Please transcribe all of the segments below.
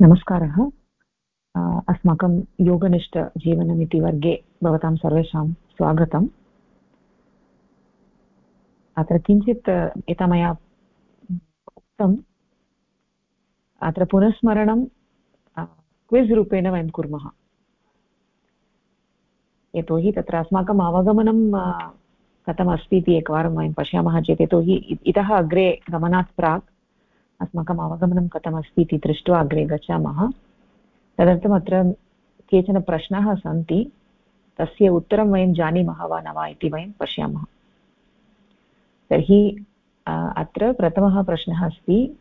नमस्कारः। अस्माकं योगनिष्ठजीवनमिति वर्गे भवतां सर्वेषां स्वागतम्। अत्र किञ्चित्, यथा मया उक्तम् अत्र पुनस्मरणं क्विज् रूपेण वयं कुर्मः। यतोहि तत्र अस्माकम् अवगमनं कथमस्ति इति एकवारं वयं पश्यामः चेत्, यतोहि इतः अग्रे गमनात् प्राक् अस्माकम् अवगमनं कथमस्ति इति दृष्ट्वा अग्रे गच्छामः। तदर्थम् अत्र केचन प्रश्नाः सन्ति। तस्य उत्तरं वयं जानीमः वा न वा इति वयं पश्यामः। तर्हि अत्र प्रथमः प्रश्नः अस्ति,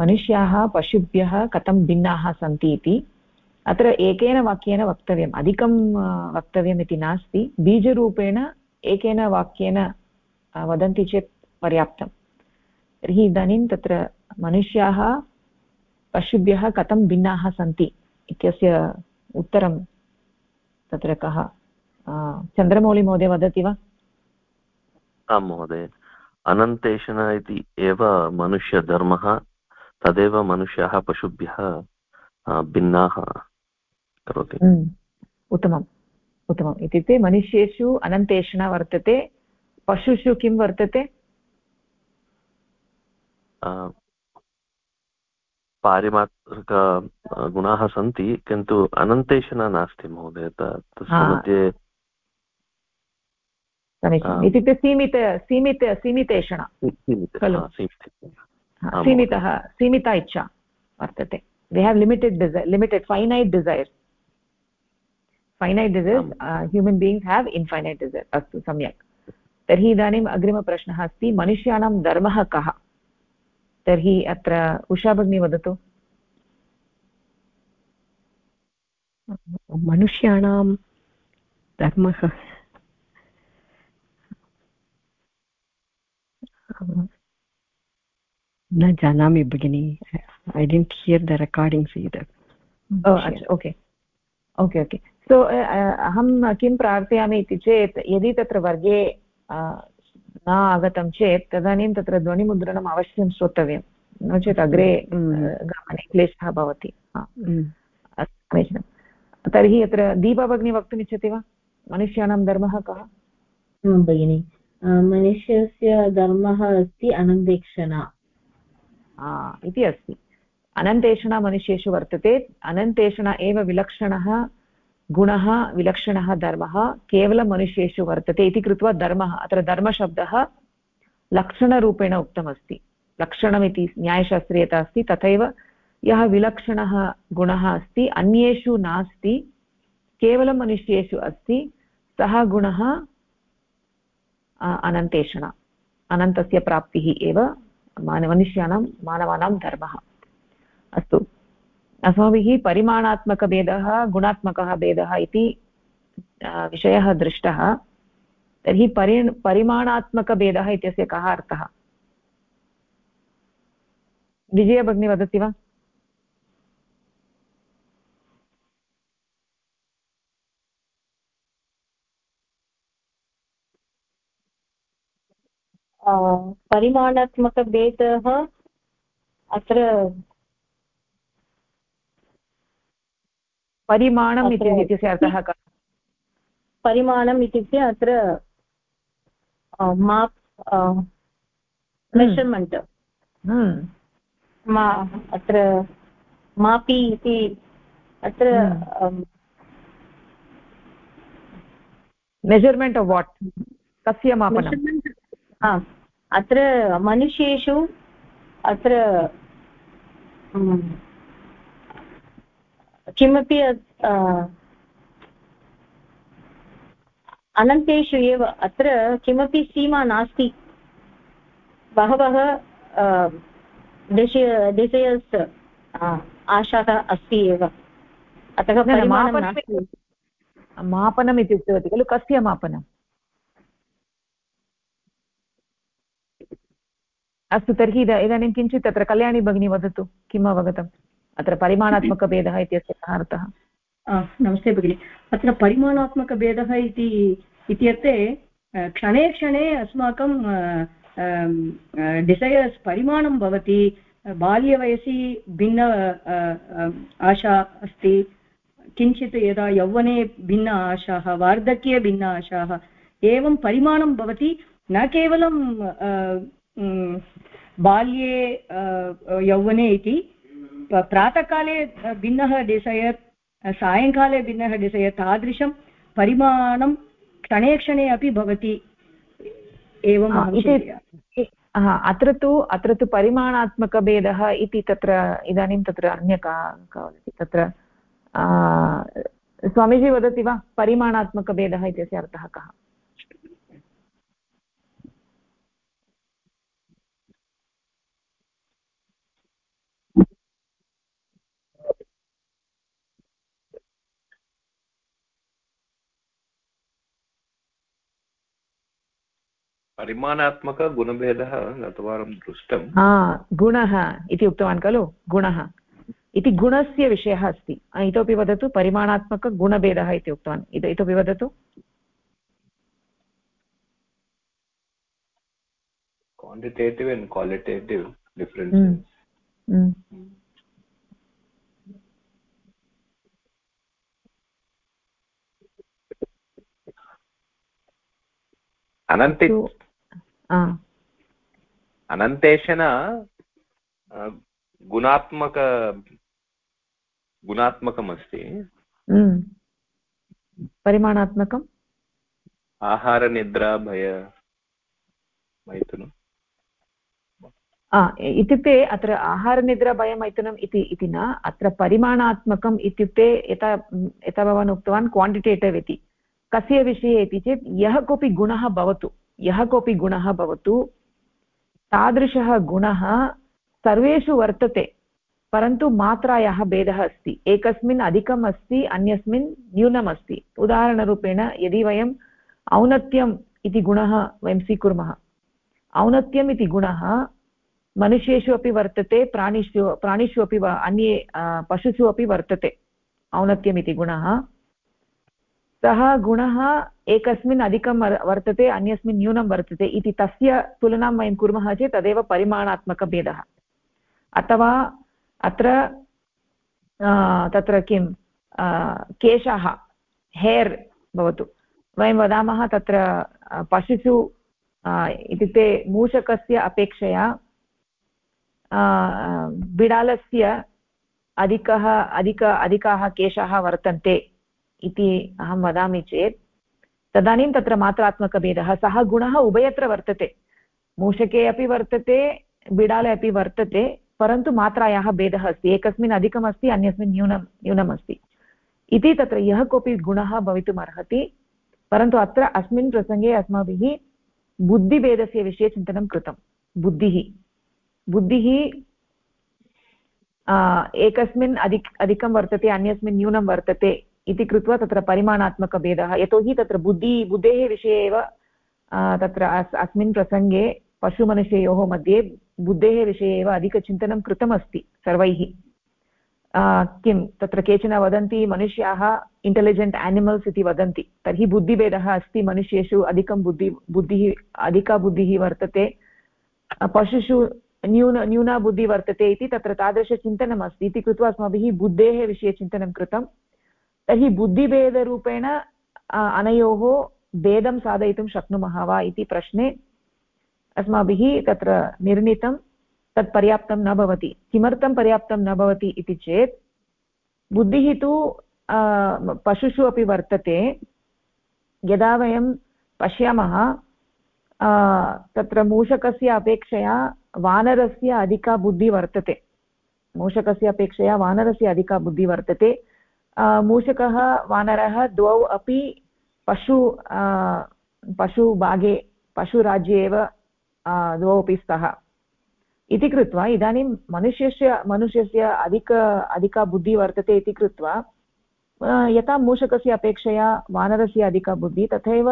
मनुष्याः पशुभ्यः कथं भिन्नाः सन्ति इति? अत्र एकेन वाक्येन वक्तव्यम्। अधिकं वक्तव्यम् इति नास्ति। बीजरूपेण एकेन वाक्येन वदन्ति चेत् पर्याप्तं। तर्हि इदानीं तत्र मनुष्याः पशुभ्यः कथं भिन्नाः सन्ति इत्यस्य उत्तरं तत्र कः? चन्द्रमौळिमहोदय वदति वा? आं महोदय अनन्तेषण इति एव मनुष्यधर्मः तदेव मनुष्याः पशुभ्यः भिन्नाः करोति। उत्तमम् उत्तमम्। इत्युक्ते मनुष्येषु अनन्तेषण वर्तते पशुषु किं वर्तते? पारिमात्रिक गुणाः सन्ति किन्तु अनन्तेषु नास्ति महोदय तस्य मध्ये समीचीनम्। इत्युक्ते सीमित सीमित सीमितेषण। खलु। सीमितः। सीमिता इच्छा वर्तते। They have limited desire limited finite desires finite desires human beings have infinite desire अस्तु सम्यक्। तर्हि इदानीम् अग्रिमप्रश्नः अस्ति मनुष्याणां धर्मः कः? तर्हि अत्र उषा भगिनी वदतु। मनुष्याणां धर्मः। न जानामि भगिनि I don't hear the recordings either okay okay okay so अहं किं प्रार्थयामि इति चेत् यदि तत्र वर्गे न आगतं चेत् तदानीं तत्र ध्वनिमुद्रणम् अवश्यं श्रोतव्यं। नो चेत् अग्रे गमने क्लेशः भवति। समीचीनं तर्हि अत्र दीपाभगिनी वक्तुमिच्छति वा? मनुष्याणां धर्मः कः? भगिनि। मनुष्यस्य धर्मः अस्ति अनन्तेक्षणा। इति अस्ति। अनन्तेषणा मनुष्येषु वर्तते। अनन्तेषण एव विलक्षणः गुणः, विलक्षणः, धर्मः केवलं मनुष्येषु वर्तते इति कृत्वा धर्मः, अत्र धर्मशब्दः लक्षणरूपेण उक्तमस्ति. लक्षणमिति न्यायशास्त्रे यथा अस्ति, तथैव यः विलक्षणः, गुणः अस्ति, अन्येषु नास्ति, केवलं मनुष्येषु अस्ति, सः गुणः अनन्तेषण, अनन्तस्य प्राप्तिः एव मनुष्याणां, मानवानां धर्मः. अस्तु। अस्माभिः परिमाणात्मकभेदः, गुणात्मकः भेदः इति विषयः दृष्टः। तर्हि परि, परिमाणात्मकभेदः इत्यस्य कः अर्थः? विजय भगिनी वदति वा? परिमाणात्मकभेदः अत्र परिमाणम् इत्यस्य अर्थः कः? परिमाणम् इत्युक्ते अत्र माप् मेशर्मेण्ट्। मा अत्र मापि इति अत्र मेजर्मेण्ट् आफ् वाट्? कस्य मापनं अत्र मनुष्येषु अत्र किमपि अनन्तेषु एव अत्र किमपि सीमा नास्ति। बहवः डिसयर्स् आशाः अस्ति एव। अतः मापनम् इति उक्तवती खलु कस्य मापनम्? अस्तु तर्हि इदानीं किञ्चित् तत्र कल्याणी भगिनी वदतु किम् अवगतम्? अत्र परिमाणात्मकभेदः इत्यस्य कः अर्थः नमस्ते भगिनि। अत्र परिमाणात्मकभेदः इति, इत्यर्थे क्षणे क्षणे अस्माकं डिसैर्स् परिमाणं भवति, बाल्यवयसि भिन्न आशा अस्ति, किञ्चित् यदा यौवने भिन्न आशाः, वार्धक्ये भिन्न आशाः, एवं परिमाणं भवति, न केवलं बाल्ये यौवने इति प्रातःकाले भिन्नः डिसैर् सायङ्काले भिन्नः डिसैर् तादृशं परिमाणं क्षणे क्षणे अपि भवति एवम् अत्र तु अत्र तु परिमाणात्मकभेदः इति तत्र इदानीं तत्र अन्य का तत्र स्वामीजी वदति वा परिमाणात्मकभेदः इत्यस्य अर्थः कः? परिमाणात्मकगुणभेदः गतवारं दृष्टं। गुणः इति उक्तवान् खलु गुणः। इति गुणस्य विषयः अस्ति। इतोपि वदतु परिमाणात्मकगुणभेदः इति उक्तवान्। इतोपि वदतु। Qualitative differences. mm. Mm. अनन्ति अनन्तेशन गुणात्मक गुणात्मकमस्ति परिमाणात्मकम् आहारनिद्रा भय मैथुनम् इत्युक्ते अत्र आहारनिद्राभयमैथुनम् इति इति न अत्र परिमाणात्मकम् इत्युक्ते यथा यथा भवान् उक्तवान् क्वाण्टिटेटिव् इति कस्य विषये इति चेत् यः कोऽपि गुणः भवतु यः कोऽपि गुणः भवतु, तादृशः गुणः सर्वेषु वर्तते, परन्तु मात्रायाः भेदः अस्ति। एकस्मिन् अधिकम् अस्ति, अन्यस्मिन् न्यूनम् अस्ति उदाहरणरूपेण, यदि वयम् औन्नत्यम् इति गुणः वयं स्वीकुर्मः, औन्नत्यम् इति गुणः मनुष्येषु अपि वर्तते, प्राणिषु प्राणिषु अपि अन्ये पशुषु अपि वर्तते, औन्नत्यम् इति गुणः। सः गुणः एकस्मिन् अधिकं वर्तते, अन्यस्मिन् न्यूनं वर्तते इति तस्य तुलनां वयं कुर्मः चेत् तदेव परिमाणात्मकभेदः। अथवा अत्र तत्र किं केशाः, हेर् भवतु। वयं वदामः तत्र पशुषु इत्युक्ते मूषकस्य अपेक्षया बिडालस्य अधिकः, अधिक, अधिकाः केशाः वर्तन्ते। इति अहं वदामि चेत्, तदानीं तत्र मात्रात्मकभेदः, सः गुणः उभयत्र वर्तते। मूषके अपि वर्तते, बिडाले अपि वर्तते, परन्तु मात्रायाः भेदः अस्ति। एकस्मिन् अधिकम् अस्ति अन्यस्मिन् न्यूनं न्यूनम् अस्ति इति तत्र यः कोऽपि गुणः भवितुम् अर्हति परन्तु अत्र अस्मिन् प्रसङ्गे अस्माभिः बुद्धिभेदस्य विषये चिन्तनं कृतं। बुद्धिः। बुद्धिः एकस्मिन् अधिक, अधिकं वर्तते, अन्यस्मिन् न्यूनं वर्तते। इति कृत्वा तत्र परिमाणात्मकभेदः। यतोहि तत्र बुद्धि, बुद्धेः विषये एव तत्र अस्मिन् प्रसङ्गे पशुमनुष्ययोः मध्ये बुद्धेः विषये एव अधिकचिन्तनं कृतमस्ति सर्वैः। किं? तत्र केचन वदन्ति, मनुष्याः इण्टेलिजेण्ट् एनिमल्स् इति वदन्ति। तर्हि बुद्धिभेदः अस्ति, मनुष्येषु अधिकं बुद्धि, बुद्धिः, अधिका बुद्धिः वर्तते। पशुषु न्यून, न्यूना बुद्धिः वर्तते इति तत्र तादृशचिन्तनम् अस्ति इति कृत्वा अस्माभिः बुद्धेः विषये चिन्तनं कृतं। तर्हि बुद्धिभेदरूपेण अनयोः भेदं साधयितुं शक्नुमः वा इति प्रश्ने अस्माभिः तत्र निर्णीतं, तत् पर्याप्तं न भवति। किमर्थं पर्याप्तं न भवति इति चेत्, बुद्धिः तु पशुषु अपि वर्तते। यदा वयं पश्यामः तत्र मूषकस्य अपेक्षया वानरस्य अधिका बुद्धिः वर्तते मूषकस्य अपेक्षया वानरस्य अधिका बुद्धिः वर्तते मूषकः वानरः द्वौ अपि पशु पशुभागे पशुराज्ये एव द्वौ अपि स्तः इति कृत्वा इदानीं मनुष्यस्य मनुष्यस्य अधिक अधिका बुद्धिः वर्तते इति कृत्वा यथा मूषकस्य अपेक्षया वानरस्य अधिका बुद्धिः तथैव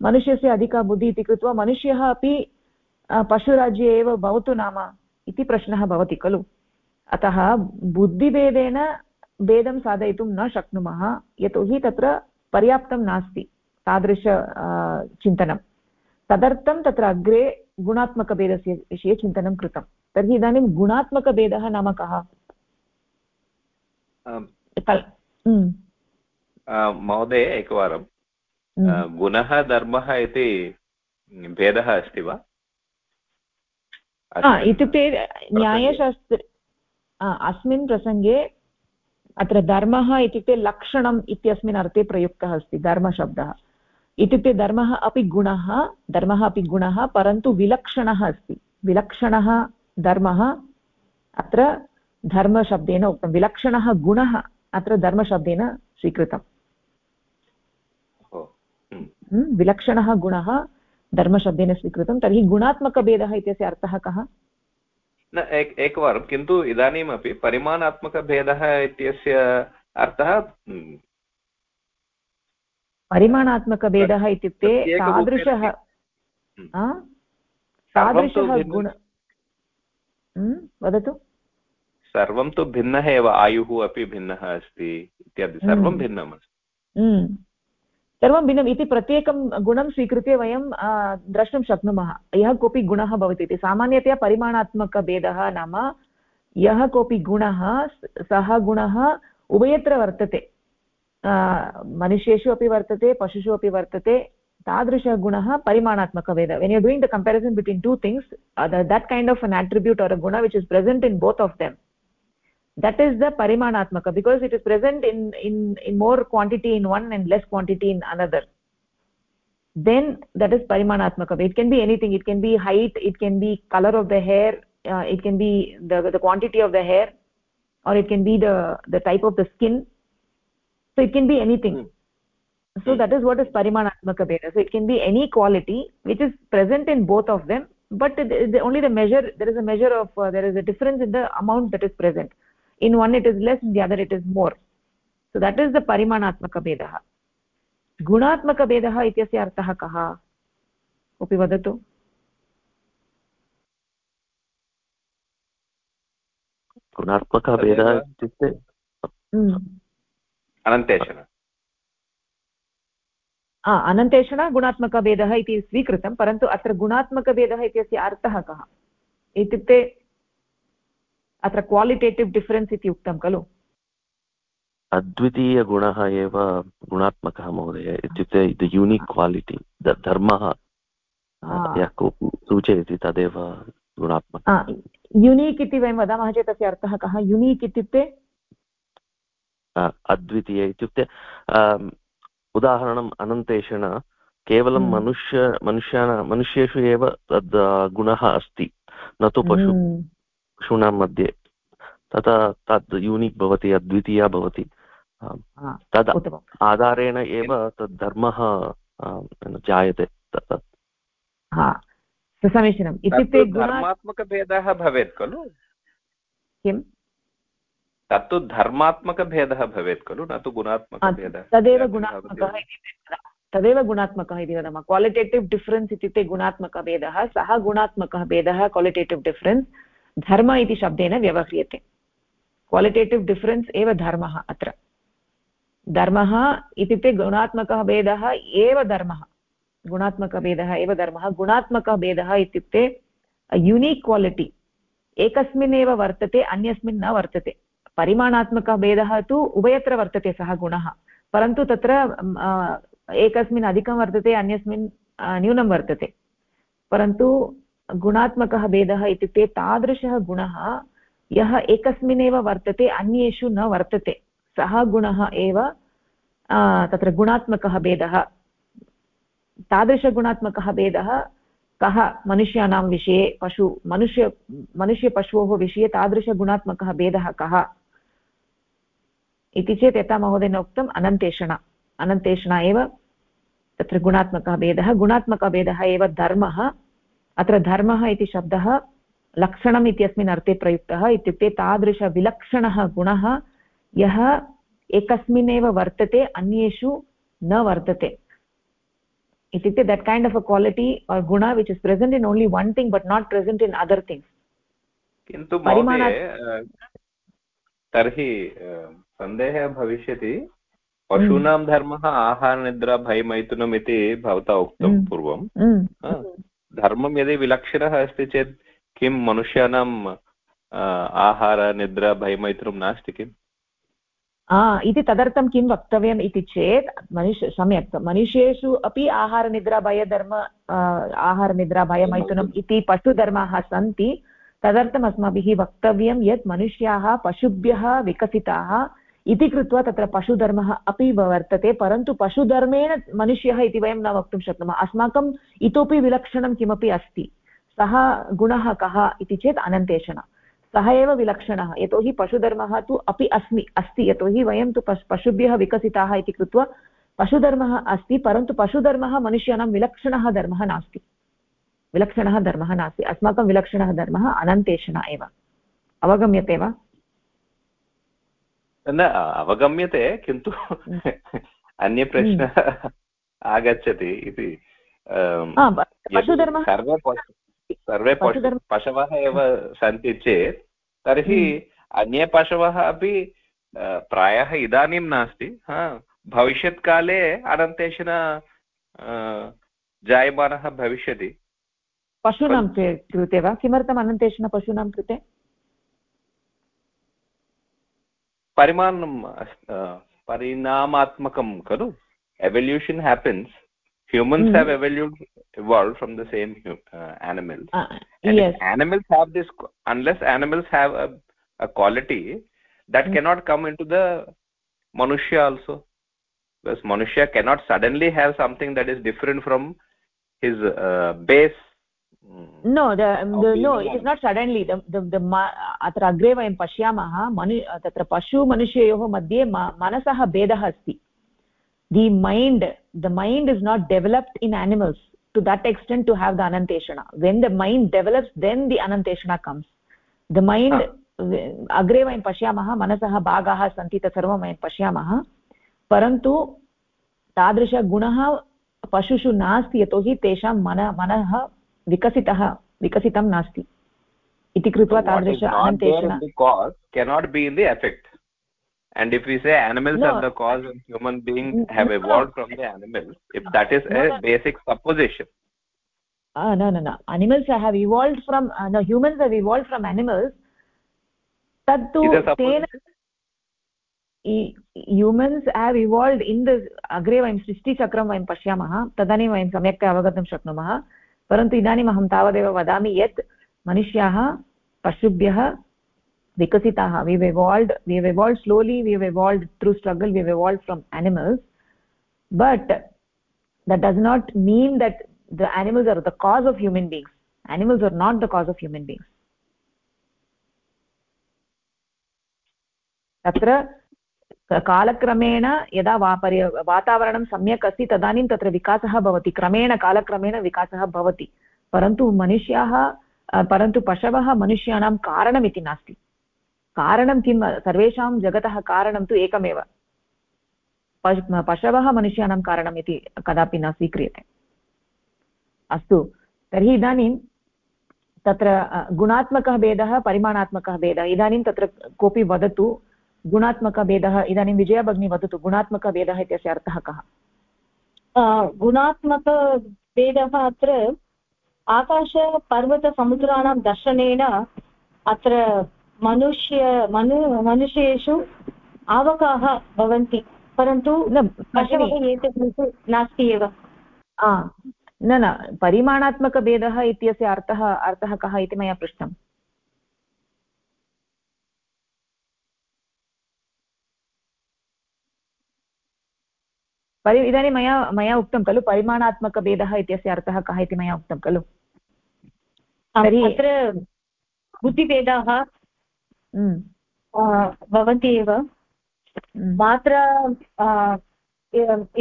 मनुष्यस्य अधिका बुद्धिः इति कृत्वा मनुष्यः अपि पशुराज्ये एव भवतु नाम इति प्रश्नः भवति खलु अतः बुद्धिभेदेन भेदं साधयितुं न शक्नुमः यतोहि तत्र पर्याप्तं नास्ति तादृश चिन्तनं। तदर्थं तत्र अग्रे गुणात्मकभेदस्य विषये चिन्तनं कृतं। तर्हि इदानीं गुणात्मकभेदः नाम कः? महोदय एकवारं। गुणः धर्मः इति भेदः अस्ति वा? इत्युक्ते न्यायशास्त्रे अस्मिन् प्रसङ्गे अत्र धर्मः इत्युक्ते लक्षणम् इत्यस्मिन् अर्थे प्रयुक्तः अस्ति धर्मशब्दः। इत्युक्ते धर्मः अपि गुणः धर्मः अपि गुणः परन्तु विलक्षणः अस्ति। विलक्षणः धर्मः अत्र धर्मशब्देन उक्तं। विलक्षणः गुणः अत्र धर्मशब्देन स्वीकृतम्। विलक्षणः गुणः धर्मशब्देन स्वीकृतं तर्हि गुणात्मकभेदः इत्यस्य अर्थः कः? न एक एकवारं किन्तु इदानीमपि परिमाणात्मकभेदः इत्यस्य अर्थः परिमाणात्मकभेदः इत्युक्ते तादृशः तादृशः गुण वदतु। सर्वं तु भिन्नः एव आयुः अपि भिन्नः अस्ति इत्यादि सर्वं भिन्नम् अस्ति सर्वं भिन्नम् इति प्रत्येकं गुणं स्वीकृत्य वयं द्रष्टुं शक्नुमः। यः कोऽपि गुणः भवति इति। सामान्यतया परिमाणात्मकभेदः नाम यः कोऽपि गुणः, सः गुणः उभयत्र वर्तते। मनुष्येषु अपि वर्तते, पशुषु अपि वर्तते। तादृशः गुणः परिमाणात्मकभेदः when you doing the comparison between two things that kind of an attribute or a guna which is present in both of them that is the parimanatmaka because it is present in in in more quantity in one and less quantity in another. Then that is parimanatmaka. It can be anything. It can be height. It can be color of the hair. Uh, it can be the the quantity of the hair or it can be the the type of the skin. So it can be anything. Mm. so mm. that is what is parimanatmaka so it can be any quality which is present in both of them but the, only the measure there is a measure of uh, there is a difference in the amount that is present in one it is less in the other it is more. So that is the parimanatmaka भेदः गुणात्मकभेदः इत्यस्य अर्थः कः कोऽपि वदतु गुणात्मकः भेदः इत्युक्ते अनन्तेषण अनन्तेषण गुणात्मकभेदः इति स्वीकृतं परन्तु अत्र गुणात्मकभेदः इत्यस्य अर्थः कः इत्युक्ते अत्र क्वालिटेटिव् डिफरेन्स् इति उक्तं खलु? अद्वितीयगुणः एव गुणात्मकः महोदय इत्युक्ते द यूनिक् क्वालिटि धर्मः यः सूचयति तदेव गुणात्मकः। युनीक् इति वयं वदामः चेत् तस्य अर्थः कः? युनीक् इत्युक्ते? अद्वितीय इत्युक्ते उदाहरणम् अनन्तेषण केवलं हम्म। मनुष्य मनुष्याणां मनुष्येषु एव तद् गुणः अस्ति न तु पशु। पशूनां मध्ये तथा तद् यूनिक् भवति अद्वितीया भवति तद् आधारेण एव तद् धर्मः जायते समीचीनम् इत्युक्ते धर्मात्मकभेदः भवेत् खलु किम् तत्तु धर्मात्मकभेदः भवेत् खलु न तु गुणात्मकभेदः तदेव गुणात्मकः तदेव गुणात्मकः इति वदामः क्वालिटेटिव् डिफ्रेन्स् इत्युक्ते गुणात्मकभेदः सः गुणात्मकः भेदः क्वालिटेटिव् डिफ्रेन्स् धर्म इति शब्देन व्यवह्रियते क्वालिटेटिव् डिफ्रेन्स् एव धर्मः अत्र धर्मः इत्युक्ते गुणात्मकः भेदः एव धर्मः गुणात्मकभेदः एव धर्मः गुणात्मकः भेदः इत्युक्ते यूनिक् क्वालिटि एकस्मिन् एव वर्तते अन्यस्मिन् न वर्तते परिमाणात्मकः भेदः तु उभयत्र वर्तते सः गुणः परन्तु तत्र एकस्मिन् अधिकं वर्तते अन्यस्मिन् न्यूनं वर्तते परन्तु गुणात्मकः भेदः इत्युक्ते तादृशः गुणः यः एकस्मिन्नेव वर्तते, अन्येषु न वर्तते। सः गुणः एव तत्र गुणात्मकः भेदः। तादृशगुणात्मकः भेदः कः? मनुष्याणां विषये, पशु, मनुष्य मनुष्यपशोः विषये तादृशगुणात्मकः भेदः कः? इति चेत् यथा महोदयेन उक्तम् अनन्तेषण। अनन्तेषण एव तत्र गुणात्मकः भेदः। गुणात्मकः भेदः एव धर्मः। अत्र धर्मः इति शब्दः लक्षणम् इत्यस्मिन् अर्थे प्रयुक्तः इत्युक्ते तादृशविलक्षणः गुणः यः एकस्मिन्नेव वर्तते अन्येषु न वर्तते। इत्युक्ते that kind of a quality or guna which is present in only one thing but not present in other things किन्तु तर्हि सन्देहः भविष्यति। पशूनां धर्मः आहारनिद्रा भयमैथुनम् इति भवता उक्तं हम्म। पूर्वं हम्म। धर्मं यदि विलक्षणः अस्ति चेत् किं मनुष्याणाम् आहार, निद्रा, भयमैत्रं नास्ति किम्? इति तदर्थं किं वक्तव्यम् इति चेत् मनुष्य, सम्यक्, मनुष्येषु अपि आहारनिद्राभयधर्म आहारनिद्राभयमैथुनम् इति पशुधर्माः सन्ति। तदर्थम् अस्माभिः वक्तव्यं यत् मनुष्याः, पशुभ्यः विकसिताः इति कृत्वा तत्र पशुधर्मः अपि वर्तते, परन्तु पशुधर्मेण मनुष्यः इति वयं न वक्तुं शक्नुमः। अस्माकम् इतोपि विलक्षणं किमपि अस्ति। सः गुणः कः इति चेत् अनन्तेषण। सः एव विलक्षणः। यतोहि पशुधर्मः तु अपि अस्मि अस्ति। यतोहि वयं तु पश् पशुभ्यः विकसिताः इति कृत्वा पशुधर्मः अस्ति, परन्तु पशुधर्मः मनुष्याणां विलक्षणः धर्मः नास्ति। विलक्षणः धर्मः नास्ति। अस्माकं विलक्षणः धर्मः अनन्तेषण एव। अवगम्यते वा? न अवगम्यते किन्तु अन्य प्रश्नः आगच्छति इति सर्वे पशवः एव सन्ति चेत् तर्हि हम्म। अन्ये पशवः अपि प्रायः इदानीं नास्ति भविष्यत्काले अनन्तेषण जायमानः भविष्यति। पशूनां कृते वा? किमर्थम् अनन्तेषण पशूनां कृते? परिमाणं परिणामात्मकं खलु evolution happens humans mm. have evolved evolved from the same uh, animals uh, and yes. animals have this unless animals have a, a quality that mm. cannot come into the manushya also because manushya cannot suddenly have something that is different from his uh, base Is not suddenly the the, the अत्र अग्रे वयं पश्यामः मनु तत्र पशु मनुष्ययोः मध्ये मनसः भेदः अस्ति the mind the mind is not developed in animals to that extent to have the ananteshana when the mind develops then the ananteshana comes the mind अग्रे वयं पश्यामः मनसः भागाः सन्ति तत्सर्वं वयं पश्यामः परन्तु तादृशगुणः पशुषु नास्ति यतोहि तेषां मन मनः विकसितः विकसितं नास्ति इति कृत्वा तादृश अनन्तेषण cannot be in the effect and if we say animals no. are the cause and human beings have evolved from the animals if that is no, a no. basic supposition uh, no no no animals have evolved from uh, no humans have evolved from animals तत्तु तेन humans have evolved in the अग्रे वयं सृष्टिचक्रं वयं पश्यामः तदानीं वयं सम्यक्तया अवगन्तुं शक्नुमः परन्तु इदानीम् अहं तावदेव वदामि यत् मनुष्याः, पशुभ्यः विकसिताः we evolved we evolved slowly we evolved through struggle we evolved from animals but that does not mean that the animals are the cause of human beings animals are not the cause of human beings तत्र कालक्रमेण यदा वा वातावरणं सम्यक् अस्ति तदानीं तत्र विकासः भवति। क्रमेण, कालक्रमेण विकासः भवति। परन्तु मनुष्याः परन्तु पशवः मनुष्याणां कारणमिति नास्ति। कारणं किं सर्वेषां जगतः कारणं तु एकमेव। पशवः मनुष्याणां कारणम् इति कदापि न स्वीक्रियते। अस्तु, तर्हि इदानीं तत्र गुणात्मकः भेदः, परिमाणात्मकः भेदः, इदानीं तत्र कोऽपि वदतु। गुणात्मकभेदः इदानीं विजया भगिनी वदतु गुणात्मकभेदः इत्यस्य अर्थः कः? गुणात्मकभेदः अत्र आकाशपर्वतसमुद्राणां दर्शनेन अत्र मनुष्य मनु मनुष्येषु आवकाः भवन्ति परन्तु एतत् नास्ति एव। न न परिमाणात्मकभेदः इत्यस्य अर्थः अर्थः कः इति मया पृष्टम्। परि इदानीं मया मया उक्तं खलु परिमाणात्मकभेदः इत्यस्य अर्थः कः इति मया उक्तं खलु। अत्र बुद्धिभेदाः भवन्ति एव। मात्रा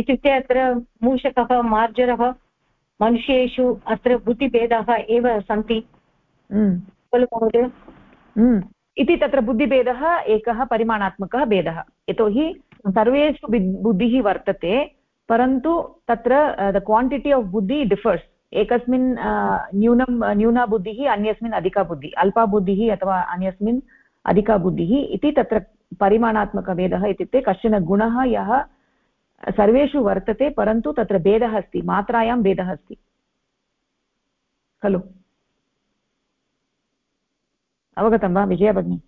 इत्युक्ते अत्र मूषकः मार्जरः मनुष्येषु अत्र बुद्धिभेदाः एव सन्ति। खलु महोदय? इति तत्र बुद्धिभेदः एकः परिमाणात्मकः भेदः। यतोहि सर्वेषु बुद्धिः वर्तते। परन्तु तत्र द क्वाण्टिटि आफ् बुद्धि डिफर्स् एकस्मिन् न्यूनं न्यूना बुद्धिः अन्यस्मिन् अधिका बुद्धिः अल्पा बुद्धिः अथवा अन्यस्मिन् अधिका बुद्धिः इति तत्र परिमाणात्मकभेदः इत्युक्ते कश्चन गुणः यः सर्वेषु वर्तते परन्तु तत्र भेदः अस्ति मात्रायां भेदः अस्ति। खलु? अवगतं वा विजया भगिनी?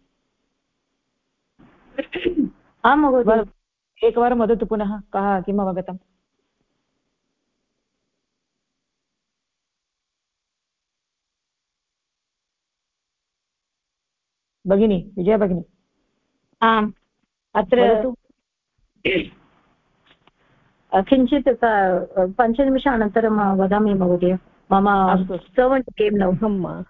आं महोदय। एकवारं वदतु पुनः कः किम् अवगतम्? भगिनी विजया भगिनी। आम् अत्र किञ्चित् पञ्चनिमिषानन्तरं वदामि महोदय। मम सर्वण्ट् केम् नौहं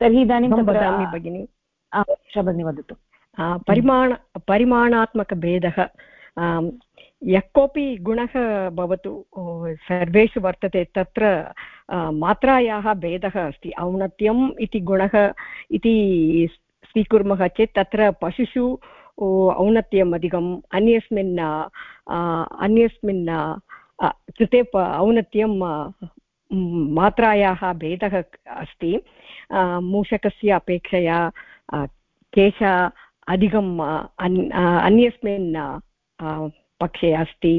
तर्हि इदानीं वदामि भगिनि। भगिनी वदतु। परिमाण परिमाणात्मकभेदः यः कोऽपि गुणः भवतु सर्वेषु वर्तते, तत्र मात्रायाः भेदः अस्ति, औन्नत्यम् इति गुणः इति स्वीकुर्मः चेत् तत्र पशुषु औन्नत्यम् अधिकम्, अन्यस्मिन् अन्यस्मिन् कृते औन्नत्यं मात्रायाः भेदः अस्ति मूषकस्य अपेक्षया केश अधिकम् अन्यस्मिन् पक्षे अस्ति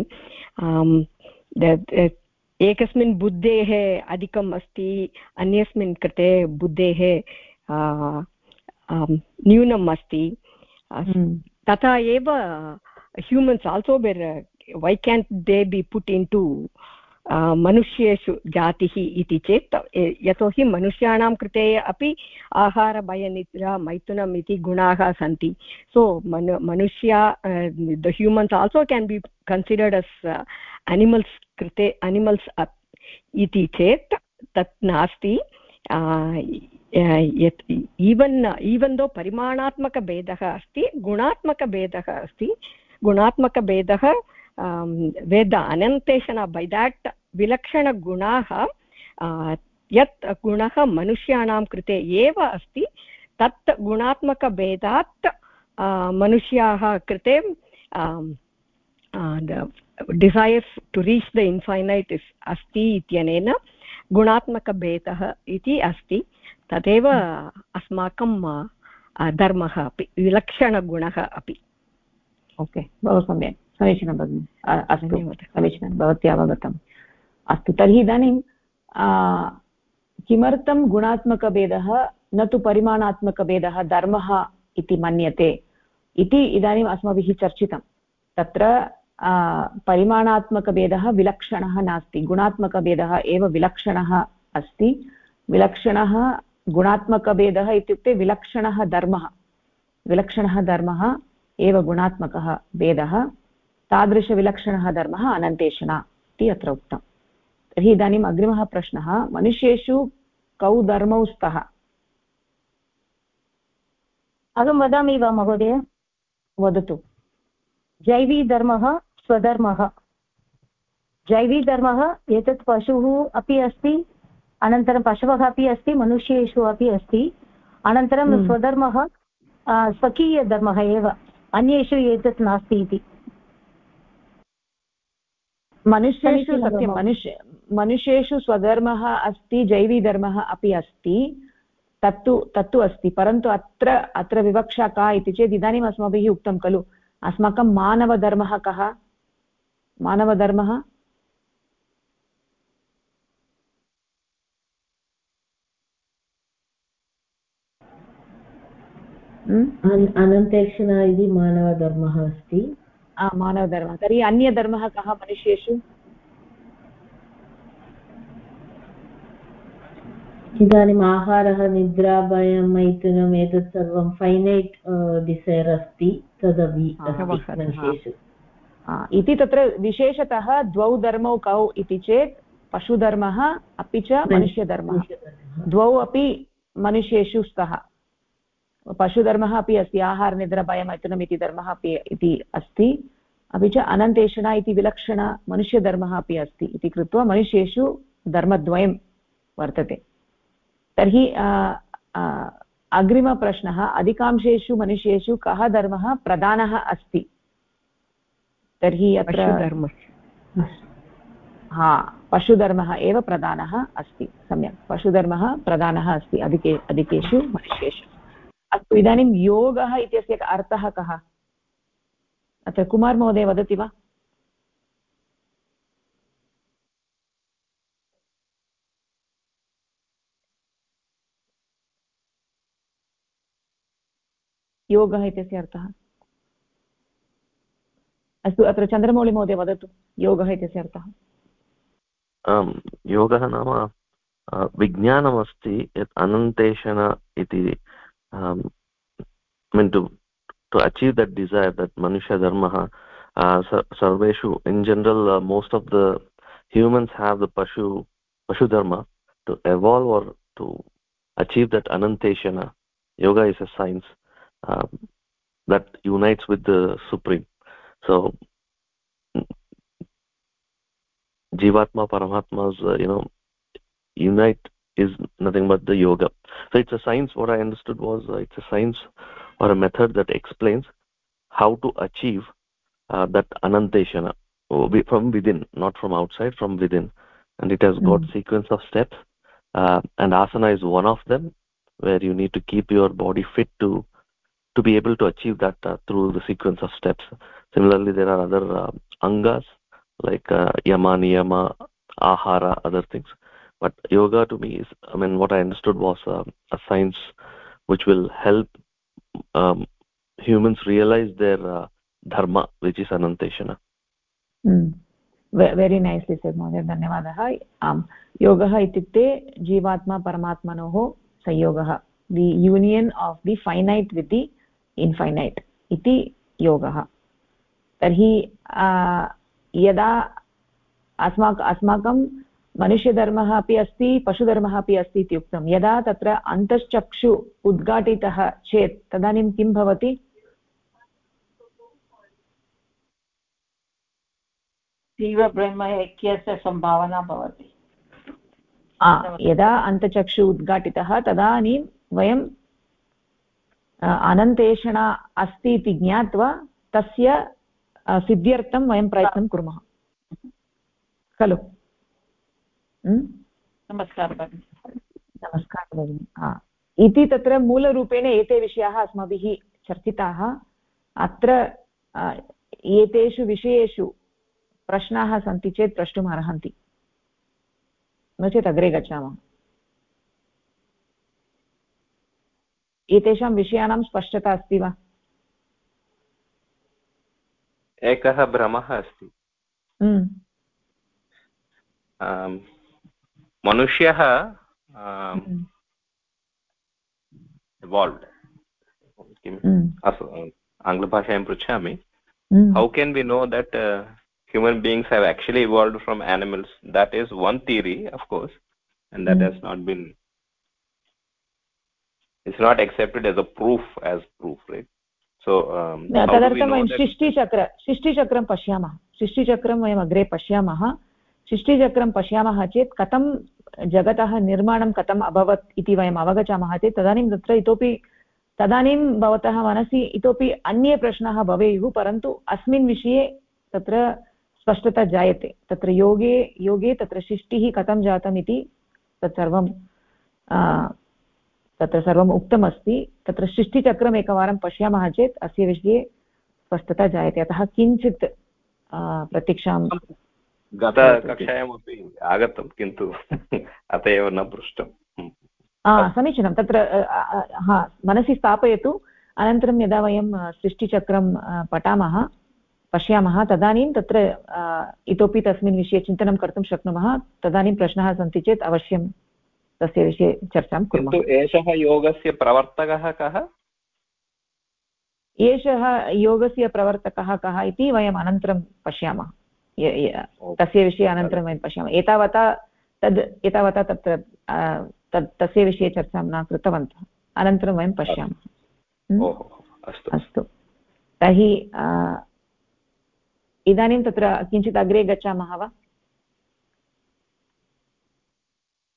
एकस्मिन् बुद्धेः अधिकम् अस्ति अन्यस्मिन् कृते बुद्धेः न्यूनम् अस्ति हम्म। तथा एव humans also bear why can they be put in to मनुष्येषु जातिः इति चेत् यतोहि मनुष्याणां कृते अपि आहारभयनिद्रा मैथुनम् इति गुणाः सन्ति. सो मनु, मनुष्या the humans also can be considered as animals कृते अनिमल्स् इति चेत्, तत् नास्ति. यत् ईवन् ईवन् दो परिमाणात्मकभेदः अस्ति, गुणात्मकभेदः अस्ति, गुणात्मकभेदः वेद अनन्तेषण बै देट् विलक्षणगुणाः यत् गुणः मनुष्याणां कृते एव अस्ति तत् गुणात्मकभेदात् मनुष्याः कृते desires to reach the infinite is अस्ति इत्यनेन गुणात्मकभेदः इति अस्ति तदेव अस्माकं धर्मः अपि विलक्षणगुणः अपि ओके बहु सम्यक् समीचीनं भगिनि अस्तु समीचीनं भवत्या अवगतम् अस्तु तर्हि इदानीं किमर्थं गुणात्मकभेदः न तु परिमाणात्मकभेदः धर्मः इति मन्यते इति इदानीम् अस्माभिः चर्चितं। तत्र परिमाणात्मकभेदः विलक्षणः नास्ति। गुणात्मकभेदः एव विलक्षणः अस्ति। विलक्षणः गुणात्मकभेदः इत्युक्ते विलक्षणः धर्मः। विलक्षणः धर्मः एव गुणात्मकः भेदः। तादृशविलक्षणः धर्मः अनन्तेषणा इति अत्र उक्तम् तर्हि इदानीम् अग्रिमः प्रश्नः मनुष्येषु कौ धर्मौ स्तः? अहं वदामि वा महोदय? वदतु। जैवीधर्मः स्वधर्मः। जैवीधर्मः एतत् पशुः अपि अस्ति अनन्तरं पशवः अपि अस्ति मनुष्येषु अपि अस्ति। अनन्तरं हम्म। स्वधर्मः स्वकीयधर्मः एव अन्येषु एतत् नास्ति इति। मनुष्येषु सत्यं मनुष्य मनुष्येषु स्वधर्मः अस्ति जैवीधर्मः अपि अस्ति तत्तु तत्तु अस्ति परन्तु अत्र अत्र विवक्षा का इति चेत् इदानीम् अस्माभिः उक्तं खलु अस्माकं मानवधर्मः कः? मानवधर्मः? अनन्तेक्षणा इति मानवधर्मः अस्ति। मानवधर्मः तर्हि अन्यधर्मः कः मनुष्येषु? इदानीम् आहारः निद्रा भयं मैथुनम् एतत् सर्वं फैनैट् डिसैर् अस्ति तदपि मनुष्येषु। इति तत्र विशेषतः द्वौ धर्मौ कौ इति चेत् पशुधर्मः अपि च मनुष्यधर्मः। द्वौ अपि मनुष्येषु स्तः। पशुधर्मः अपि अस्ति आहारनिद्राभयमैथुनम् इति धर्मः अपि इति अस्ति। अपि च अनन्तेषणा इति विलक्षण मनुष्यधर्मः अपि अस्ति इति कृत्वा मनुष्येषु धर्मद्वयं वर्तते। तर्हि अग्रिमप्रश्नः अधिकांशेषु मनुष्येषु कः धर्मः प्रधानः अस्ति? तर्हि अत्र हा पशुधर्मः एव प्रधानः अस्ति सम्यक्। पशुधर्मः प्रधानः अस्ति अधिके अधिकेषु मनुष्येषु। अस्तु, इदानीं योगः इत्यस्य अर्थः कः? अत्र कुमार् महोदय वदति वा? योगः इत्यस्य अर्थः। अस्तु, अत्र चन्द्रमौळिमहोदय वदतु, योगः इत्यस्य अर्थः। आम्, योगः नाम विज्ञानमस्ति यत् अनन्तेषण इति um, i mean to to achieve that desire that manusha dharma uh, sarveshu in general uh, most of the humans have the pashu pashu dharma to evolve or to achieve that ananteshana. Yoga is a science uh, that unites with the supreme. So jivatma paramatmas, uh, you know unite is nothing but the yoga. So it's a science what i understood was uh, it's a science or a method that explains how to achieve uh, that ananteshana oh, from within not from outside from within. And it has got mm. sequence of steps uh, and asana is one of them where you need to keep your body fit to to be able to achieve that uh, through the sequence of steps. Similarly there are other uh, angas like uh, yama niyama ahara other things but yoga to me is i mean what i understood was uh, a science which will help um, humans realize their uh, dharma which is ananteshana very nicely said महोदय धन्यवादः आम् योगः इत्युक्ते जीवात्मा परमात्मनोः संयोगः the union of the finite with the infinite इति योगः तर्हि यदा अस्माक अस्माकं मनुष्यधर्मः अपि अस्ति पशुधर्मः अपि अस्ति इति उक्तं। यदा तत्र अन्तश्चक्षु उद्घाटितः चेत् तदानीं किं भवति? तीव्रब्रह्मैक्यस्य सम्भावना भवति। यदा अन्तचक्षु उद्घाटितः तदानीं वयं अनन्तेषणा अस्ति इति ज्ञात्वा तस्य सिद्ध्यर्थं वयं प्रयत्नं कुर्मः। खलु। नमस्कारः नमस्कारः भगिनि। हा। इति तत्र मूलरूपेण एते विषयाः अस्माभिः चर्चिताः। अत्र एतेषु विषयेषु प्रश्नाः सन्ति चेत् प्रष्टुम् अर्हन्ति। नो चेत् अग्रे गच्छामः। एतेषां विषयाणां स्पष्टता अस्ति वा? एकः भ्रमः अस्ति। हम्म। मनुष्यः evolved किम् अस्तु आङ्ग्लभाषायां पृच्छामि how can we know that human beings have actually evolved from animals that is one theory of course and that mm. has not been it's not accepted as a proof as proof right so um, तदर्थं वयं सृष्टिचक्र सृष्टिचक्रं पश्यामः सृष्टिचक्रं वयम् अग्रे पश्यामः सृष्टिचक्रं पश्यामः चेत् कथं जगतः निर्माणं कथम् अभवत् इति वयम् अवगच्छामः चेत् तदानीं तत्र इतोपि, तदानीं भवतः मनसि इतोपि अन्ये प्रश्नाः भवेयुः, परन्तु अस्मिन् विषये तत्र स्पष्टता जायते। तत्र योगे योगे तत्र सृष्टिः कथं जातम् इति तत्सर्वं तत्र सर्वम् उक्तमस्ति। तत्र सृष्टिचक्रम् एकवारं पश्यामः चेत् अस्य विषये स्पष्टता जायते। अतः किञ्चित् प्रतीक्षां गतकक्षायामपि आगतं किन्तु अत एव न पृष्टम्। समीचीनं। तत्र हा मनसि स्थापयतु। अनन्तरं यदा वयं सृष्टिचक्रं पठामः पश्यामः तदानीं तत्र इतोपि तस्मिन् विषये चिन्तनं कर्तुं शक्नुमः। तदानीं प्रश्नाः सन्ति चेत् अवश्यं तस्य विषये चर्चां कुर्मः। एषः योगस्य प्रवर्तकः कः? एषः योगस्य प्रवर्तकः कः इति वयम् अनन्तरं पश्यामः। तस्य विषये अनन्तरं वयं पश्यामः। एतावता तद् एतावता तत्र तत् तस्य विषये चर्चां न कृतवन्तः। अनन्तरं वयं पश्यामः। अस्तु। तर्हि इदानीं तत्र किञ्चित् अग्रे गच्छामः वा?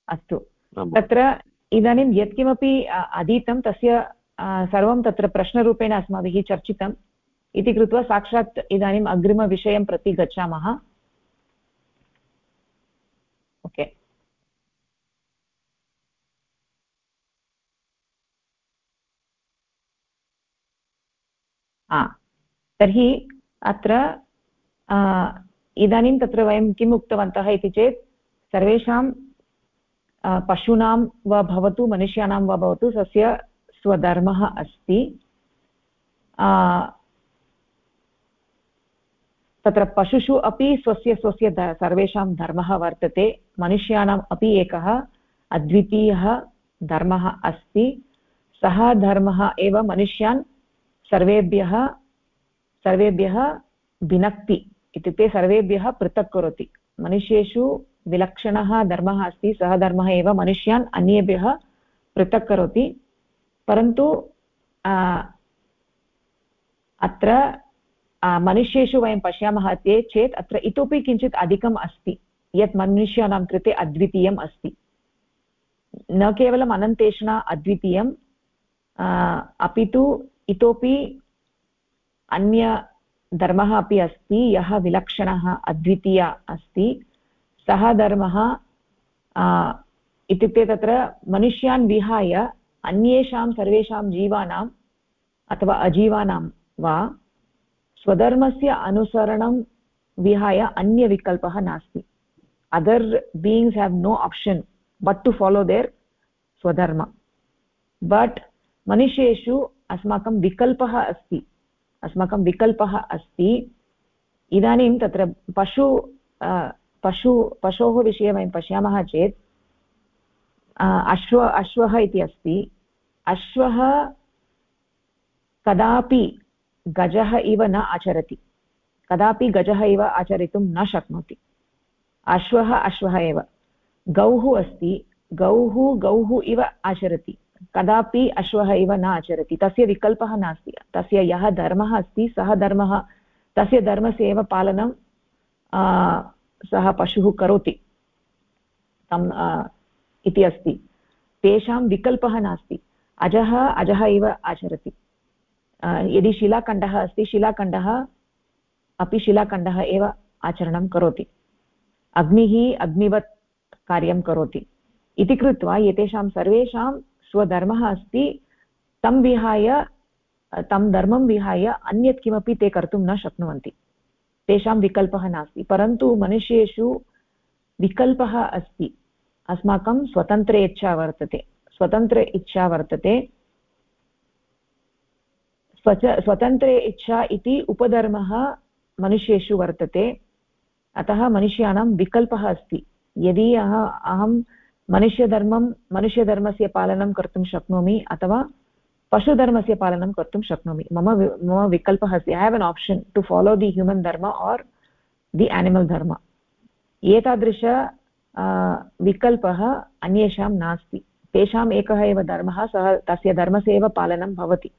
अस्तु। तत्र इदानीं यत्किमपि अधीतं तस्य सर्वं तत्र प्रश्नरूपेण अस्माभिः चर्चितम् इति कृत्वा साक्षात् इदानीम् अग्रिमविषयं प्रति गच्छामः। ओके। हा, तर्हि अत्र इदानीं तत्र वयं किम् उक्तवन्तः इति चेत्, सर्वेषां पशूनां वा भवतु, मनुष्याणां वा भवतु तस्य स्वधर्मः अस्ति। तत्र पशुषु अपि स्वस्य स्वस्य सर्वेषां धर्मः वर्तते। मनुष्याणाम् अपि एकः अद्वितीयः धर्मः अस्ति। सः धर्मः एव मनुष्यान् सर्वेभ्यः सर्वेभ्यः भिनक्ति इत्युक्ते सर्वेभ्यः पृथक् करोति। मनुष्येषु विलक्षणः धर्मः अस्ति। सः धर्मः एव मनुष्यान् अन्येभ्यः पृथक् करोति। परन्तु अत्र मनुष्येषु वयं पश्यामः ते चेत् अत्र इतोपि किञ्चित् अधिकम् अस्ति, यत् मनुष्याणां कृते अद्वितीयम् अस्ति। न केवलम् अनन्तेषणा अद्वितीयम् अपि तु इतोपि अन्यधर्मः अपि अस्ति, यः विलक्षणः अद्वितीय अस्ति। सः धर्मः इत्युक्ते तत्र मनुष्यान् विहाय अन्येषां सर्वेषां जीवानाम् अथवा अजीवानां वा स्वधर्मस्य अनुसरणं विहाय अन्यविकल्पः नास्ति. Other beings have no option but to follow their svadharma. But मनुष्येषु अस्माकं विकल्पः अस्ति. अस्माकं विकल्पः अस्ति. इदानीं तत्र पशु पशु, पशोः विषये वयं पश्यामः चेत् अश्व, अश्वः इति अस्ति. अश्वः कदापि गजः इव न आचरति। कदापि गजः इव आचरितुं न शक्नोति। अश्वः अश्वः एव। गौः अस्ति, गौः गौः इव आचरति। कदापि अश्वः इव न आचरति। तस्य विकल्पः नास्ति। तस्य यः धर्मः अस्ति, सः धर्मः, तस्य धर्मस्य एव पालनं सः पशुः करोति। तं इति अस्ति। तेषां विकल्पः नास्ति। अजः अजः इव आचरति। यदि शिलाखण्डः अस्ति, शिलाखण्डः अपि शिलाखण्डः एव आचरणं करोति। अग्निः अग्निवत् कार्यं करोति। इति कृत्वा एतेषां सर्वेषां स्वधर्मः अस्ति, तं विहाय, तं धर्मं विहाय अन्यत् किमपि ते कर्तुं न शक्नुवन्ति। तेषां विकल्पः नास्ति, परन्तु मनुष्येषु विकल्पः अस्ति। अस्माकं स्वतन्त्र इच्छा वर्तते, स्वतन्त्र इच्छा वर्तते। स्वच, स्वतन्त्रे इच्छा इति उपधर्मः मनुष्येषु वर्तते। अतः मनुष्याणां विकल्पः अस्ति। यदि अहं मनुष्यधर्मं, मनुष्यधर्मस्य पालनं कर्तुं शक्नोमि अथवा पशुधर्मस्य पालनं कर्तुं शक्नोमि, मम मम विकल्पः अस्ति। I have an option to follow the human dharma or the animal धर्म। एतादृश विकल्पः अन्येषां नास्ति। तेषाम् एकः एव धर्मः, सः तस्य धर्मस्य एव पालनं भवति।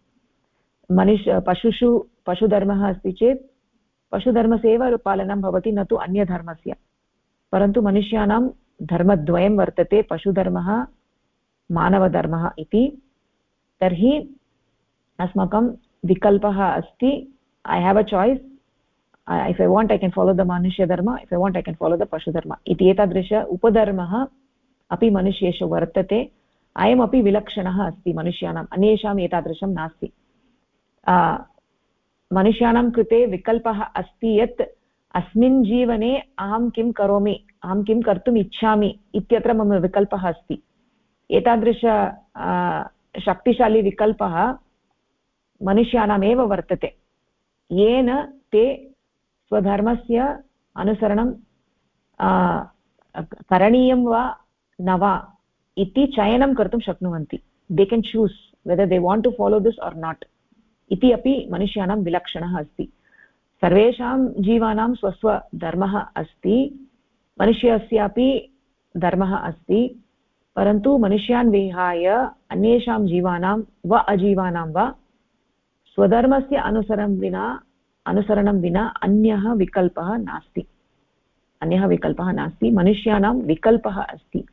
मनुष्य पशुषु, पशुधर्मः अस्ति चेत् पशुधर्मस्य एव पालनं भवति न तु अन्यधर्मस्य। परन्तु मनुष्याणां धर्मद्वयं वर्तते पशुधर्मः, मानवधर्मः इति। तर्हि अस्माकं विकल्पः अस्ति। I have a choice if I want I can follow the manushyadharma if I want I can follow the pashudharma इति एतादृश उपधर्मः अपि मनुष्येषु वर्तते। अयमपि विलक्षणः अस्ति मनुष्याणाम्। अन्येषाम् एतादृशं नास्ति। मनुष्याणां कृते विकल्पः अस्ति यत् अस्मिन् जीवने अहं किं करोमि, अहं किं कर्तुम् इच्छामि इत्यत्र मम विकल्पः अस्ति। एतादृश शक्तिशाली विकल्पः मनुष्याणामेव वर्तते। येन ते स्वधर्मस्य अनुसरणं करणीयं वा न वा इति चयनं कर्तुं शक्नुवन्ति। They can choose whether they want to follow this or not इति अपि मनुष्याणां विलक्षणः अस्ति। सर्वेषां जीवानां स्वस्वधर्मः अस्ति, मनुष्यस्यापि धर्मः अस्ति, परन्तु मनुष्यान् विहाय अन्येषां जीवानां वा अजीवानां वा स्वधर्मस्य अनुसरणं विना अनुसरणं विना अन्यः विकल्पः नास्ति। अन्यः विकल्पः नास्ति, मनुष्याणां विकल्पः अस्ति।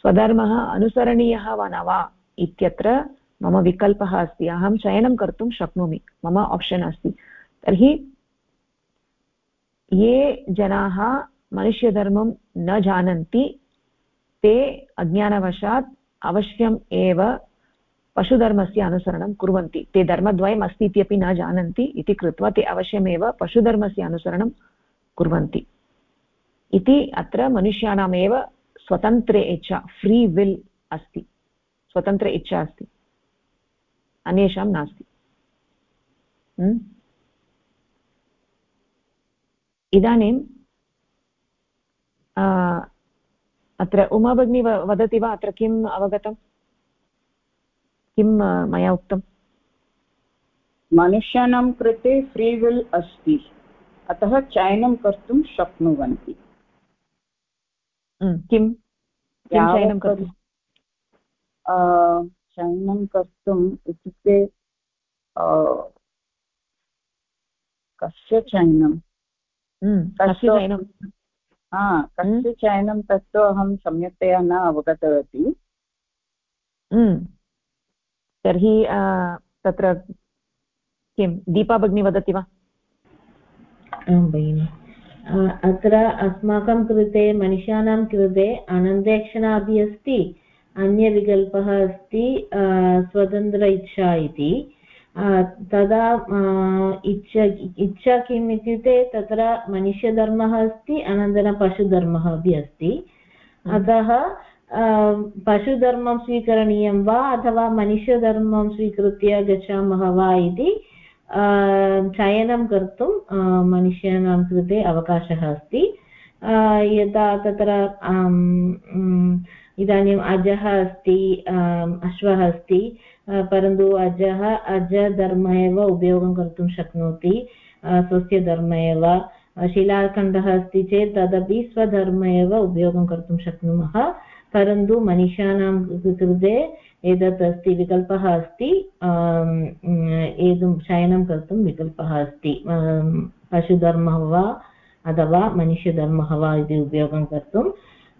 स्वधर्मः अनुसरणीयः वा न वा इत्यत्र मम विकल्पः अस्ति, अहं चयनं कर्तुं शक्नोमि, मम आप्शन् अस्ति। तर्हि ये जनाः मनुष्यधर्मं न जानन्ति, ते अज्ञानवशात् अवश्यम् एव पशुधर्मस्य अनुसरणं कुर्वन्ति। ते धर्मद्वयम् अस्ति इत्यपि न जानन्ति, इति कृत्वा ते अवश्यमेव पशुधर्मस्य अनुसरणं कुर्वन्ति। इति अत्र मनुष्याणामेव स्वतन्त्रे इच्छा फ्री विल् अस्ति। स्वतन्त्र इच्छा अस्ति। अन्येषां नास्ति। इदानीं अत्र उमा भगिनी वदति वा अत्र किम् अवगतं? किं मया उक्तम् मनुष्याणां कृते फ्री विल् अस्ति। अतः चयनं कर्तुं शक्नुवन्ति। किं? चयनं कर्तुं? चयनं कर्तुम् इत्युक्ते कस्य चयनं कस्य चयनं तत्तु अहं सम्यक्तया न अवगतवती। तर्हि तत्र किं दीपा भगिनी वदति वा? आं भगिनि। अत्र अस्माकं कृते मनुष्याणां कृते अनन्तेक्षणा अपि अस्ति। अन्यविकल्पः अस्ति स्वतन्त्र इच्छा इति। तदा इच्छा इच्छा किम् इत्युक्ते तत्र मनुष्यधर्मः अस्ति अनन्तरं पशुधर्मः अपि अस्ति। अतः पशुधर्मं स्वीकरणीयं वा अथवा मनुष्यधर्मं स्वीकृत्य गच्छामः वा इति चयनं कर्तुं मनुष्याणां कृते अवकाशः अस्ति। यदा तत्र इदानीम् अजः अस्ति अश्वः अस्ति परन्तु अजः अजधर्म एव उपयोगं कर्तुं शक्नोति स्वस्य धर्म एव। शिलाखण्डः अस्ति चेत् तदपि स्वधर्म एव उपयोगं कर्तुं शक्नुमः, परन्तु मनुष्याणां कृते एतत् अस्ति, विकल्पः अस्ति एतं शयनं कर्तुं विकल्पः अस्ति। पशुधर्मः वा, अथवा मनुष्यधर्मः वा इति उपयोगं कर्तुम्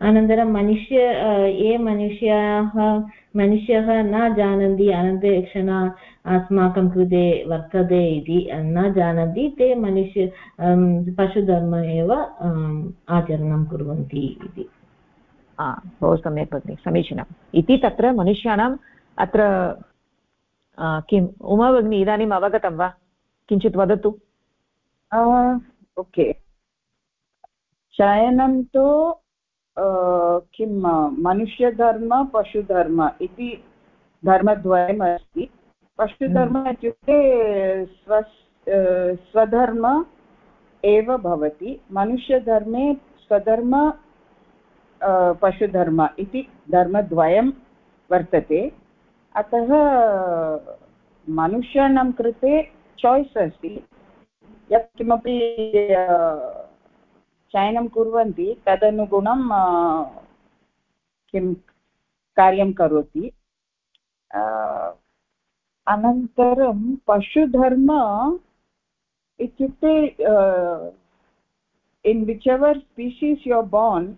अनन्तरं मनुष्य ये मनुष्याः मनुष्यः न जानन्ति अनन्तरक्षण अस्माकं कृते वर्तते इति न जानन्ति ते मनुष्य पशुधर्म एव आचरणं कुर्वन्ति इति। बहु सम्यक् भगिनि समीचीनम्। इति तत्र मनुष्याणाम् अत्र किम्? उमा भगिनी इदानीम् अवगतं वा? किञ्चित् वदतु। ओके। चयनं तु किं मनुष्यधर्म पशुधर्म इति धर्मद्वयम् अस्ति। पशुधर्म हम्म। इत्युक्ते स्व स्वधर्म एव भवति। मनुष्यधर्मे स्वधर्म पशुधर्म इति धर्मद्वयं वर्तते। अतः मनुष्याणां कृते चाय्स् अस्ति। यत्किमपि चयनं कुर्वन्ति तदनुगुणं किं कार्यं करोति अनन्तरं पशुधर्म इत्युक्ते in whichever species you are born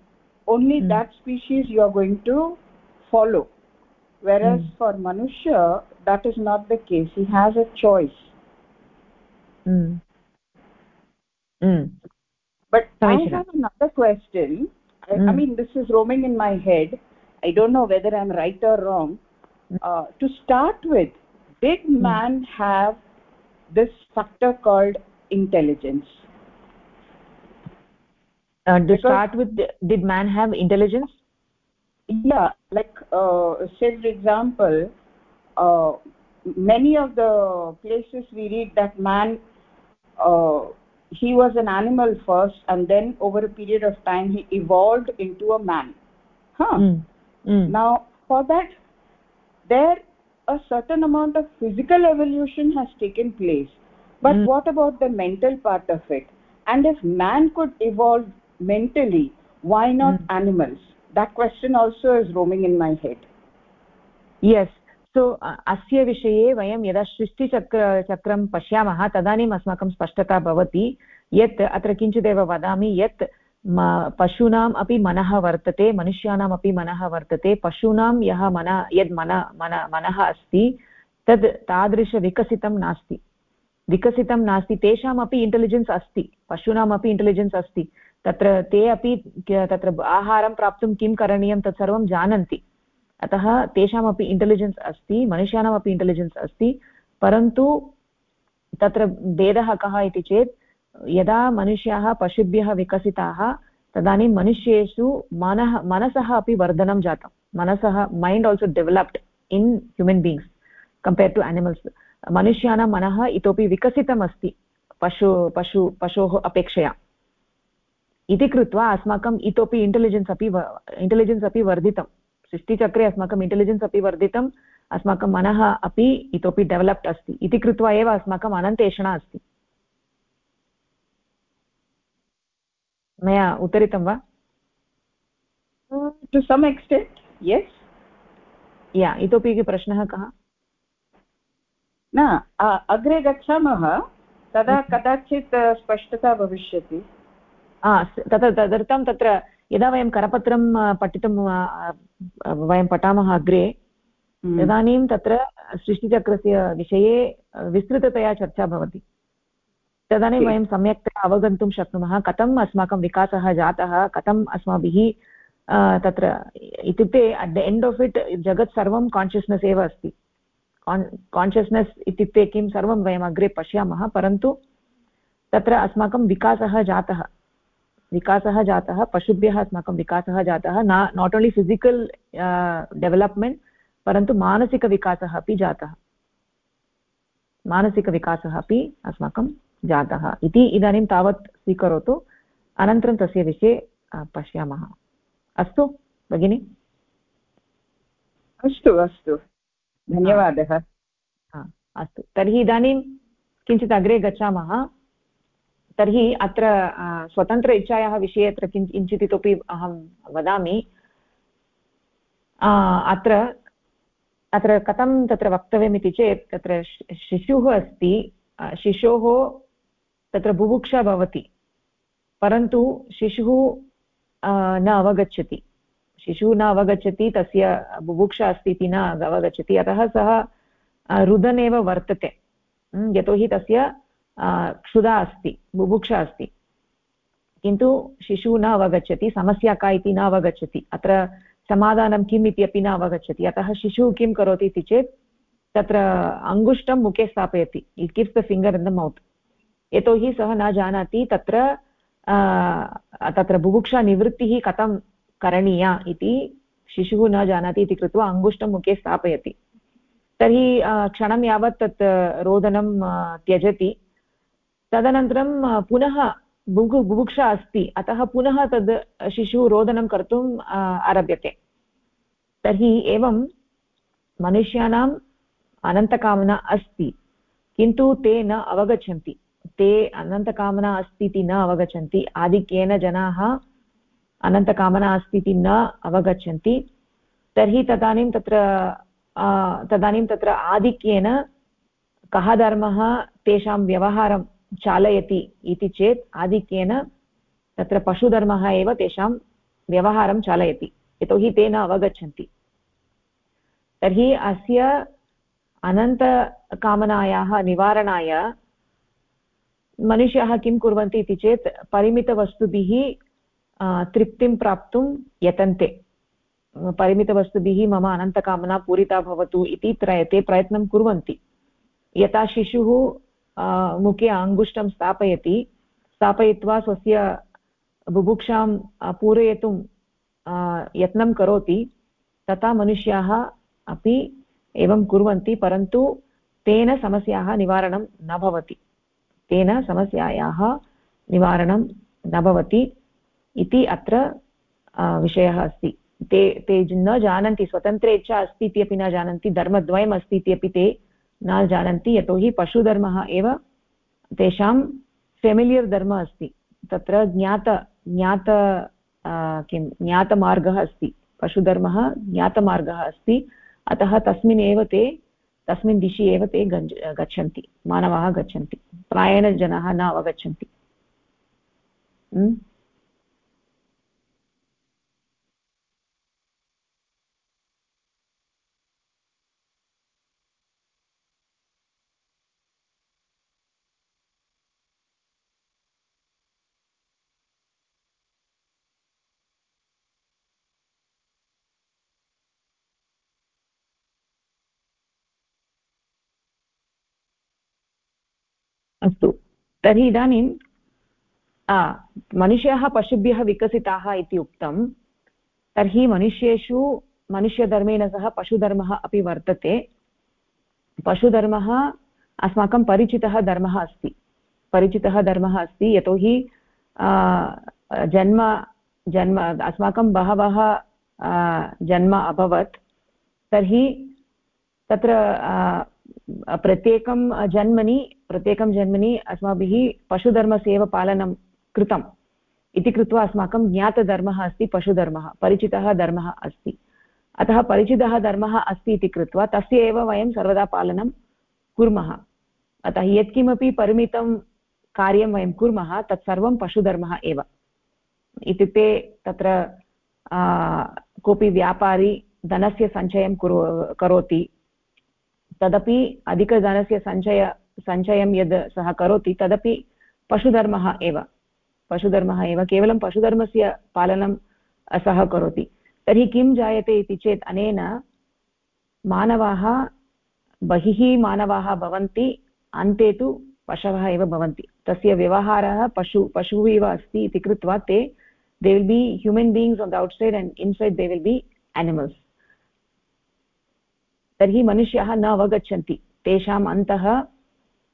only mm. that species you are going to follow whereas mm. for manusha that is not the case he has a choice mm. Mm. but i have another question I, I, hmm. mean this is roaming in my head i don't know whether i'm right or wrong uh, to start with did hmm. man have this factor called intelligence uh, to start with did man have intelligence yeah like uh, say for example uh, many of the places we read that man uh, he was an animal first and then over a period of time he evolved into a man huh mm. Mm. now for that there a certain amount of physical evolution has taken place but mm. what about the mental part of it and if man could evolve mentally why not mm. animals that question also is roaming in my head yes सो अस्य विषये वयं यदा सृष्टिचक्र, चक्रं पश्यामः, तदानीम् अस्माकं स्पष्टता भवति, यत् अत्र किञ्चिदेव वदामि, यत् पशूनाम् अपि मनः वर्तते, मनुष्याणाम् अपि मनः वर्तते, पशूनां यः मन, यद् मन मन, मनः अस्ति, तद् तादृशविकसितं नास्ति। विकसितं नास्ति तेषामपि इण्टेलिजेन्स् अस्ति पशूनामपि इण्टेलिजेन्स् अस्ति, तत्र ते अपि तत्र आहारं प्राप्तुं किं करणीयं तत्सर्वं जानन्ति। अतः तेषामपि इण्टेलिजेन्स् अस्ति, मनुष्याणामपि इण्टेलिजेन्स् अस्ति, परन्तु तत्र भेदः कः इति चेत्, यदा मनुष्याः पशुभ्यः विकसिताः, तदानीं मनुष्येषु मनः, मनसः अपि वर्धनं जातं। मनसः mind also developed in human beings compare to animals मनुष्याणां मनः इतोपि विकसितम् पशु पशु, पशोः अपेक्षया। इति कृत्वा अस्माकम् इतोपि इण्टेलिजेन्स् अपि इण्टेलिजेन्स् अपि वर्धितं सृष्टिचक्रे अस्माकम् इण्टेलिजेन्स् अपि वर्धितम् अस्माकं मनः अपि इतोपि डेवलप्ड् अस्ति। इति कृत्वा एव अस्माकम् अनन्तेषणा अस्ति। मया उत्तरितं वा? टु सम् एक्स्टेण्ट् यस् या इतोपि प्रश्नः कः? न अग्रे गच्छामः। तदा। कदाचित् स्पष्टता भविष्यति। तत् तदर्थं तत्र यदा वयं करपत्रं पठितुं वयं पठामः अग्रे हम्म। तदानीं तत्र सृष्टिचक्रस्य विषये विस्तृततया चर्चा भवति। तदानीं वयं सम्यक्तया अवगन्तुं शक्नुमः कथम् अस्माकं विकासः जातः कथम् अस्माभिः तत्र इत्युक्ते at the end of it जगत् सर्वं कान्शियस्नेस् एव अस्ति। कान्शियस्नेस् इत्युक्ते किं सर्वं वयम् अग्रे पश्यामः परन्तु तत्र अस्माकं विकासः जातः। विकासः जातः पशुभ्यः अस्माकं विकासः जातः न नाट् ओन्लि फिसिकल् डेवलप्मेण्ट् परन्तु मानसिकविकासः अपि जातः। मानसिकविकासः अपि अस्माकं जातः। इति इदानीं तावत् स्वीकरोतु। अनन्तरं तस्य विषये पश्यामः। अस्तु भगिनि? अस्तु अस्तु। धन्यवादः। अस्तु। तर्हि इदानीं किञ्चित् अग्रे गच्छामः। तर्हि अत्र स्वतन्त्र इच्छायाः विषये अत्र किञ् किञ्चित् इतोपि अहं वदामि। अत्र अत्र कथं तत्र वक्तव्यमिति चेत् तत्र शिशुः अस्ति। शिशोः तत्र बुभुक्षा भवति। परन्तु शिशुः न अवगच्छति। शिशुः न अवगच्छति, तस्य बुभुक्षा अस्ति इति न अवगच्छति। अतः सः रुदनेव वर्तते। यतोहि तस्य क्षुधा अस्ति बुभुक्षा अस्ति। किन्तु शिशुः न अवगच्छति, समस्या का इति न अवगच्छति। अत्र समाधानं किम् इति अपि न अवगच्छति। अतः शिशुः किं करोति इति चेत्, तत्र अङ्गुष्ठं मुखे स्थापयति it gives the finger in the mouth. यतोहि सः न जानाति तत्र तत्र बुभुक्षानिवृत्तिः कथं करणीया इति शिशुः न जानाति इति कृत्वा अङ्गुष्ठं मुखे स्थापयति। तर्हि क्षणं यावत् तत् रोदनं त्यजति। तदनन्तरं पुनः बुभु बुभुक्षा अस्ति। अतः पुनः तद् शिशुः रोदनं कर्तुम् आरभ्यते। तर्हि एवं मनुष्याणाम् अनन्तकामना अस्ति, किन्तु ते न अवगच्छन्ति। ते अनन्तकामना अस्ति इति न अवगच्छन्ति। आधिक्येन जनाः अनन्तकामना अस्ति इति न अवगच्छन्ति। तर्हि तदानीं तत्र तदानीं तत्र आधिक्येन कः धर्मः, तेषां व्यवहारं चालयति इति चेत् आधिक्येन तत्र पशुधर्मः एव तेषां व्यवहारं चालयति, यतोहि ते न अवगच्छन्ति। तर्हि अस्य अनन्तकामनायाः निवारणाय मनुष्याः किं कुर्वन्ति इति चेत् परिमितवस्तुभिः तृप्तिं प्राप्तुं यतन्ते। परिमितवस्तुभिः मम अनन्तकामना पूरिता भवतु इति ते प्रयत्नं कुर्वन्ति। यथा शिशुः मुखे अङ्गुष्ठं स्थापयति। स्थापयित्वा स्वस्य बुभुक्षां पूरयितुं यत्नं करोति। तथा मनुष्याः अपि एवं कुर्वन्ति, परन्तु तेन समस्याः निवारणं न भवति। तेन समस्यायाः निवारणं न भवति इति अत्र विषयः अस्ति। ते ते न जानन्ति, स्वतन्त्र इच्छा अस्ति इति न जानन्ति, धर्मद्वयम् अस्ति इति ते न जानन्ति यतोहि पशुधर्मः एव तेषां फेमिलियर् धर्म अस्ति। तत्र ज्ञात ज्ञात किं, ज्ञातमार्गः अस्ति। पशुधर्मः ज्ञातमार्गः अस्ति। अतः तस्मिन् एव ते, तस्मिन् दिशि एव ते गच्छन्ति, मानवाः गच्छन्ति। प्रायेण जनाः न अवगच्छन्ति। अस्तु। तर्हि इदानीं मनुष्याः पशुभ्यः विकसिताः इति उक्तं। तर्हि मनुष्येषु, मनुष्यधर्मेण सह पशुधर्मः अपि वर्तते। पशुधर्मः अस्माकं परिचितः धर्मः अस्ति। परिचितः धर्मः अस्ति, यतोहि जन्म जन्म, अस्माकं बहवः जन्म अभवत्। तर्हि, तत्र प्रत्येकं जन्मनि प्रत्येकं जन्मनि अस्माभिः पशुधर्मस्य एव पालनं कृतम् इति कृत्वा अस्माकं ज्ञातधर्मः अस्ति, पशुधर्मः, परिचितः धर्मः अस्ति। अतः परिचितः धर्मः अस्ति इति कृत्वा तस्य एव वयं सर्वदा पालनं कुर्मः। अतः यत्किमपि परिमितं कार्यं वयं कुर्मः, तत्सर्वं पशुधर्मः एव। इत्युक्ते तत्र कोऽपि व्यापारी धनस्य सञ्चयं कुरु, करोति, तदपि अधिकधनस्य सञ्चय सञ्चयं यद् सः करोति, तदपि पशुधर्मः एव। पशुधर्मः एव, केवलं पशुधर्मस्य पालनं सः करोति। तर्हि किं जायते इति चेत् अनेन मानवाः, बहिः मानवाः भवन्ति, अन्ते तु पशवः एव भवन्ति। तस्य व्यवहारः पशु, पशुः इव अस्ति इति कृत्वा ते they will be human beings on the outside and inside they will be animals तर्हि मनुष्याः न अवगच्छन्ति। तेषाम् अन्तः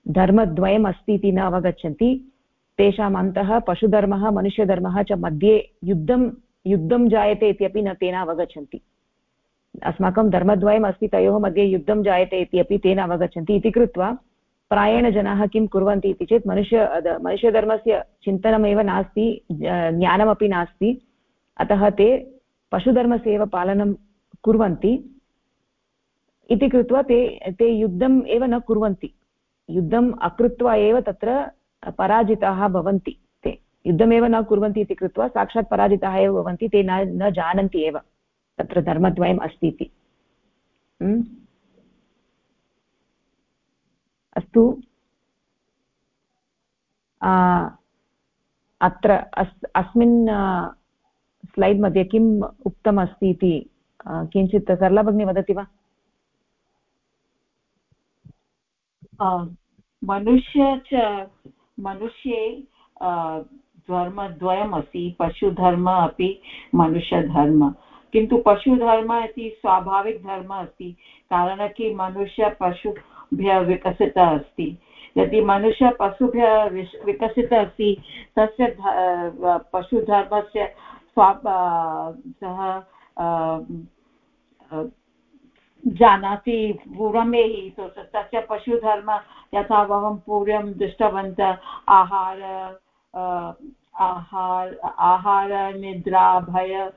धर्मद्वयम् अस्ति इति न अवगच्छन्ति। तेषाम् अन्तः पशुधर्मः, मनुष्यधर्मः च मध्ये युद्धं युद्धं जायते इत्यपि न तेन अवगच्छन्ति। अस्माकं धर्मद्वयम् अस्ति तयोः मध्ये युद्धं जायते इति अपि तेन अवगच्छन्ति। इति कृत्वा प्रायेण जनाः किं कुर्वन्ति इति चेत् मनुष्य मनुष्यधर्मस्य चिन्तनमेव नास्ति ज्ञानमपि नास्ति। अतः ते पशुधर्मस्य एव पालनं कुर्वन्ति। इति कृत्वा ते ते युद्धम् एव न कुर्वन्ति। युद्धम् अकृत्वा एव तत्र पराजिताः भवन्ति ते। युद्धमेव न कुर्वन्ति इति कृत्वा साक्षात् पराजिताः एव भवन्ति, ते न न जानन्ति एव तत्र धर्मद्वयम् अस्ति इति। अस्तु। अत्र अस्, अस्मिन् स्लैड् मध्ये किम् उक्तम् अस्ति इति किञ्चित् सरला वदति वा? मनुष्य च, मनुष्ये धर्मद्वयम् अस्ति पशुधर्म अपि मनुष्यधर्म। किन्तु पशुधर्म इति स्वाभाविकधर्म अस्ति, कारण कि मनुष्य पशुभ्यः विकसितः अस्ति। यदि मनुष्य पशुभ्यः विकसितः अस्ति, तस्य पशुधर्मस्य स्वा सः जानाति पूर्वमेव तस्य पशुधर्म यथा वयं पूर्वं दृष्टवन्तः। आहार आहार आहार, निद्रा, भय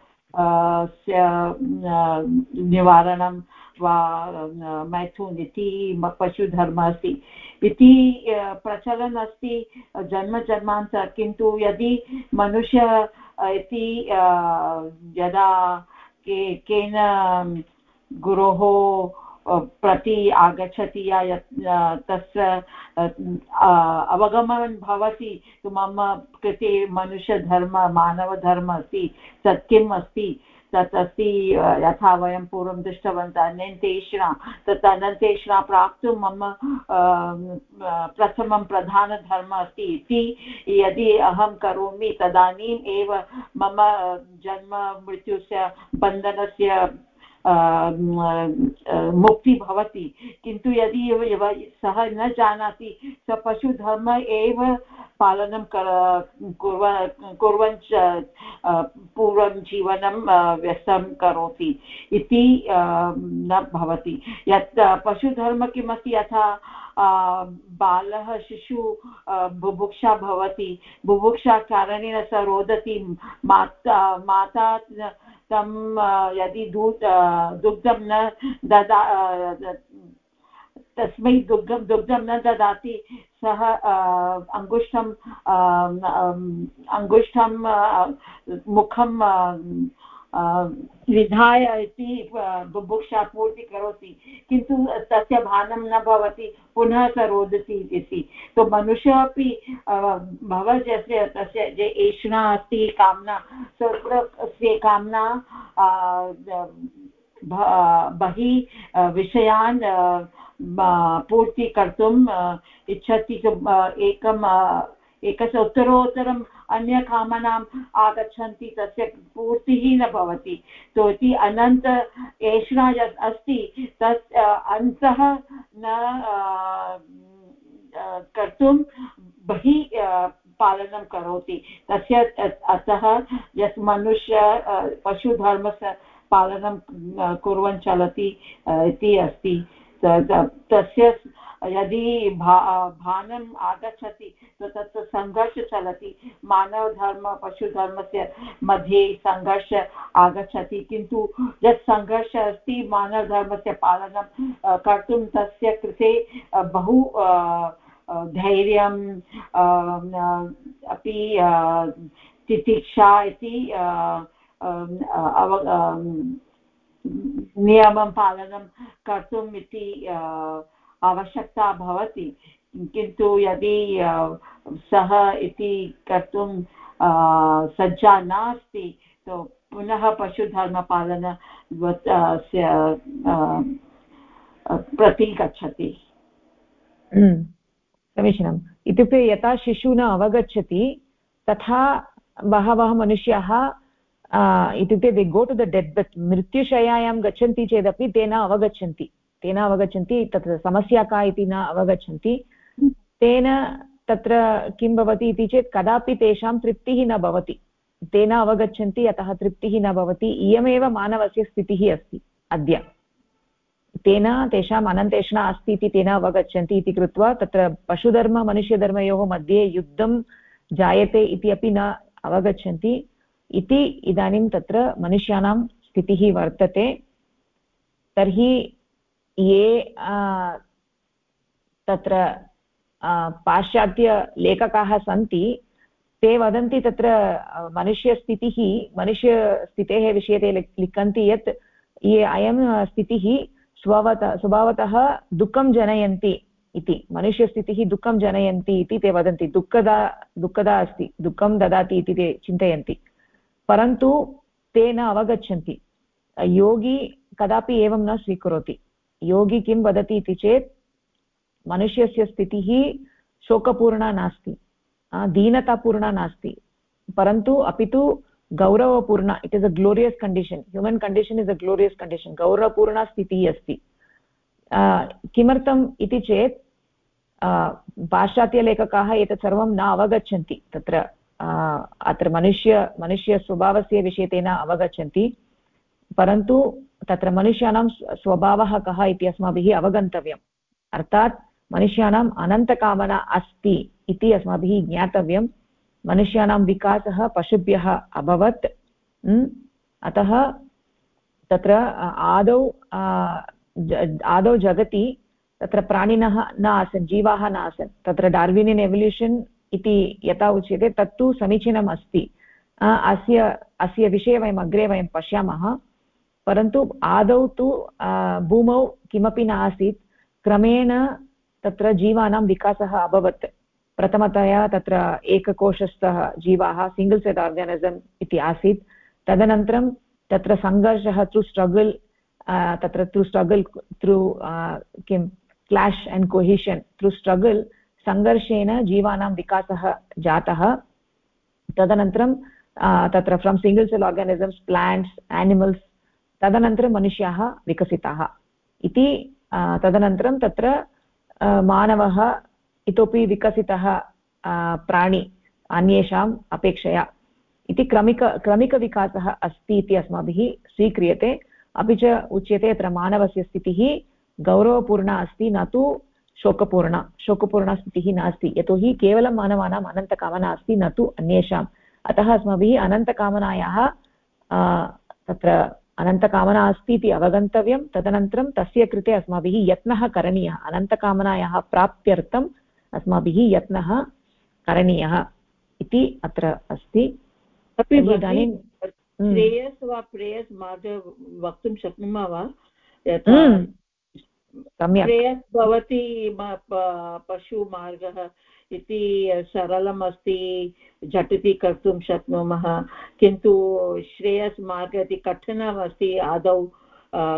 निवारणं वा मैथुन् इति पशुधर्म अस्ति। इति प्रचलन् अस्ति जन्मजन्मान्त किन्तु यदि मनुष्य इति यदा के केन गुरोः प्रति आगच्छति या तस्य अवगमनं भवति मम कृते मनुष्यधर्म, मानवधर्म अस्ति, तत् किम् अस्ति? तत् अस्ति यथा वयं पूर्वं दृष्टवन्तः, अनन्तेष्णा, तत् अनन्तेष्णा प्राप्तुं मम प्रथमं प्रधानधर्म अस्ति इति यदि अहं करोमि तदानीम् एव मम जन्म मृत्युस्य बन्धनस्य मुक्ति भवति। किन्तु यदि सः न जानाति, स पशुधर्म एव पालनं कुर्वन् पूर्वं जीवनं व्यस्तं करोति इति न भवति। यत् पशुधर्म किमस्ति, यथा बालः, शिशु बुभुक्षा भवति। बुभुक्षा कारणेन स रोदति माता माता तं यदि दूध दुग्धं न ददा तस्मै दुग्धं दुग्धं न ददाति, सः अङ्गुष्ठम् अङ्गुष्ठं मुखं विधाय इति बुभुक्षा पूर्ति करोति, किन्तु तस्य भानं न भवति, पुनः स रोदति इति। तो मनुष्य अपि भवत् यस्य तस्य ये एषणा अस्ति, कामना स्वस्य कामना बहिः विषयान् पूर्ति कर्तुम् इच्छति एकं एकस्य उत्तरोत्तरम् अन्यकामनाम् आगच्छन्ति, तस्य पूर्तिः न भवति। तो इति अनन्त एषणा यत् अस्ति, तत् अन्तः न कर्तुं बहिः पालनं करोति। तस्य अतः यत् मनुष्य पशुधर्मस्य पालनं कुर्वन् चलति इति अस्ति। तस्य यदि भा, भानम् आगच्छति तो तत्र सङ्घर्षः चलति। मानवधर्म, पशुधर्मस्य मध्ये सङ्घर्षः आगच्छति। किन्तु यत् सङ्घर्षः अस्ति, मानवधर्मस्य पालनं कर्तुं तस्य कृते बहु धैर्यं अपि तितिक्षा इति नियमं पालनं कर्तुम् इति आवश्यकता भवति। किन्तु यदि सः इति कर्तुं सज्जा नास्ति तो पुनः पशुधर्मपालन प्रति गच्छति। हम्म, समीचीनम्। इत्युक्ते यथा शिशुः न अवगच्छति तथा बहवः मनुष्याः इत्युक्ते they go to the death but मृत्युशयायां गच्छन्ति चेदपि ते न अवगच्छन्ति। ते न अवगच्छन्ति, तत्र समस्या का इति न अवगच्छन्ति। तेन तत्र किं भवति इति चेत्, कदापि तेषां तृप्तिः न भवति। ते न अवगच्छन्ति, अतः तृप्तिः न भवति। इयमेव मानवस्य स्थितिः अस्ति, अद्य। तेन तेषाम् अनन्तेषणा अस्ति इति तेन अवगच्छन्ति इति कृत्वा, तत्र पशुधर्म, मनुष्यधर्मयोः मध्ये युद्धं जायते इति अपि न अवगच्छन्ति। इति इदानीं तत्र मनुष्याणां स्थितिः वर्तते। तर्हि ये तत्र पाश्चात्यलेखकाः सन्ति, ते वदन्ति तत्र मनुष्यस्थितिः, मनुष्यस्थितेः विषये ते लिखन्ति यत्, ये अयं स्थितिः स्ववत, स्वभावतः दुःखं जनयन्ति इति, मनुष्यस्थितिः दुःखं जनयन्ति इति ते वदन्ति, दुःखदा दुःखदा अस्ति, दुःखं ददाति इति ते चिन्तयन्ति। परन्तु ते न अवगच्छन्ति। योगी कदापि एवं न स्वीकरोति। योगी किं वदति इति चेत् मनुष्यस्य स्थितिः शोकपूर्णा नास्ति दीनतापूर्णा नास्ति, परन्तु अपि तु गौरवपूर्णा it is a glorious condition human condition is a glorious condition गौरवपूर्णा स्थितिः अस्ति। किमर्थम् इति चेत् पाश्चात्यलेखकाः एतत् सर्वं न अवगच्छन्ति, तत्र अत्र मनुष्य, मनुष्यस्वभावस्य विषये ते न अवगच्छन्ति, परन्तु तत्र मनुष्याणां स्वभावः कः इति अस्माभिः अवगन्तव्यम्। अर्थात् मनुष्याणाम् अनन्तकामना अस्ति इति अस्माभिः ज्ञातव्यं मनुष्याणां विकासः पशुभ्यः अभवत्। अतः तत्र आदौ आदौ जगति तत्र प्राणिनः न आसन्, जीवाः न आसन्। तत्र डार्विनियन् एवल्यूशन् इति यथा उच्यते, तत्तु समीचीनम् अस्ति। अस्य अस्य विषये वयम् अग्रे वयं पश्यामः। परन्तु आदौ तु भूमौ किमपि न आसीत् क्रमेण तत्र जीवानां विकासः अभवत्। प्रथमतया तत्र एककोशस्थः जीवाः सिङ्गल् सेट् आर्गानिसम् इति आसीत्। तदनन्तरं तत्र सङ्घर्षः थ्रू स्ट्रगल् तत्र थ्रू स्ट्रगल् थ्रू किं clash and cohesion through struggle सङ्घर्षेण जीवानां विकासः जातः। तदनन्तरं तत्र from single cell organisms plants animals तदनन्तरं मनुष्याः विकसिताः। इति तदनन्तरं तत्र मानवः इतोपि विकसितः प्राणी अन्येषाम् अपेक्षया। इति क्रमिक, क्रमिकविकासः अस्ति इति अस्माभिः स्वीक्रियते। अपि च उच्यते अत्र मानवस्य स्थितिः। गौरवपूर्णा अस्ति, न तु शोकपूर्णा। शोकपूर्णा स्थितिः नास्ति। यतोहि केवलं मानवानाम् अनन्तकामना अस्ति, न तु अन्येषाम्। अतः अस्माभिः अनन्तकामनायाः तत्र अनन्तकामना अस्ति इति अवगन्तव्यं तदनन्तरं तस्य कृते अस्माभिः यत्नः करणीयः। अनन्तकामनायाः प्राप्त्यर्थम् अस्माभिः यत्नः करणीयः इति अत्र अस्ति। इदानीं श्रेयस् वा प्रेयस् मार्ग वक्तुं शक्नुमः वा? सम्यक्। श्रेयस् भवति पशुमार्गः इति सरलम् अस्ति झटिति कर्तुं शक्नुमः। किन्तु श्रेयस् मार्ग इति कठिनम् अस्ति आदौ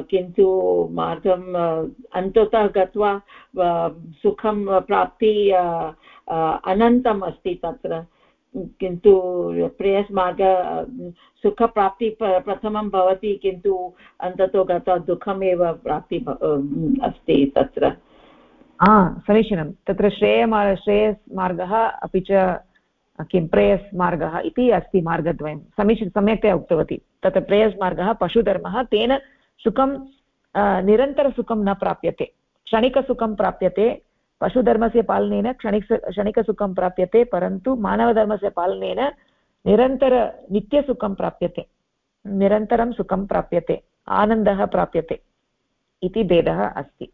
किन्तु मार्गम् अन्ततः गत्वा सुखं प्राप्ति अनन्तम् अस्ति तत्र। किन्तु प्रेयस् मार्ग सुखप्राप्ति प्रथमं भवति, किन्तु अन्ततो गत्वा दुःखमेव प्राप्ति अस्ति तत्र। समीचीनं. तत्र श्रेयमार् श्रेयस्मार्गः, अपि च, किं, प्रेयस्मार्गः इति अस्ति मार्गद्वयं. समीचीनं, सम्यक्तया उक्तवती. तत्र प्रेयस्मार्गः, पशुधर्मः, तेन सुखं निरन्तरसुखं न प्राप्यते. क्षणिकसुखं प्राप्यते, पशुधर्मस्य पालनेन क्षणिक, क्षणिकसुखं प्राप्यते, परन्तु मानवधर्मस्य पालनेन निरन्तर नित्यसुखं प्राप्यते. निरन्तरं सुखं प्राप्यते, आनन्दः प्राप्यते इति भेदः अस्ति.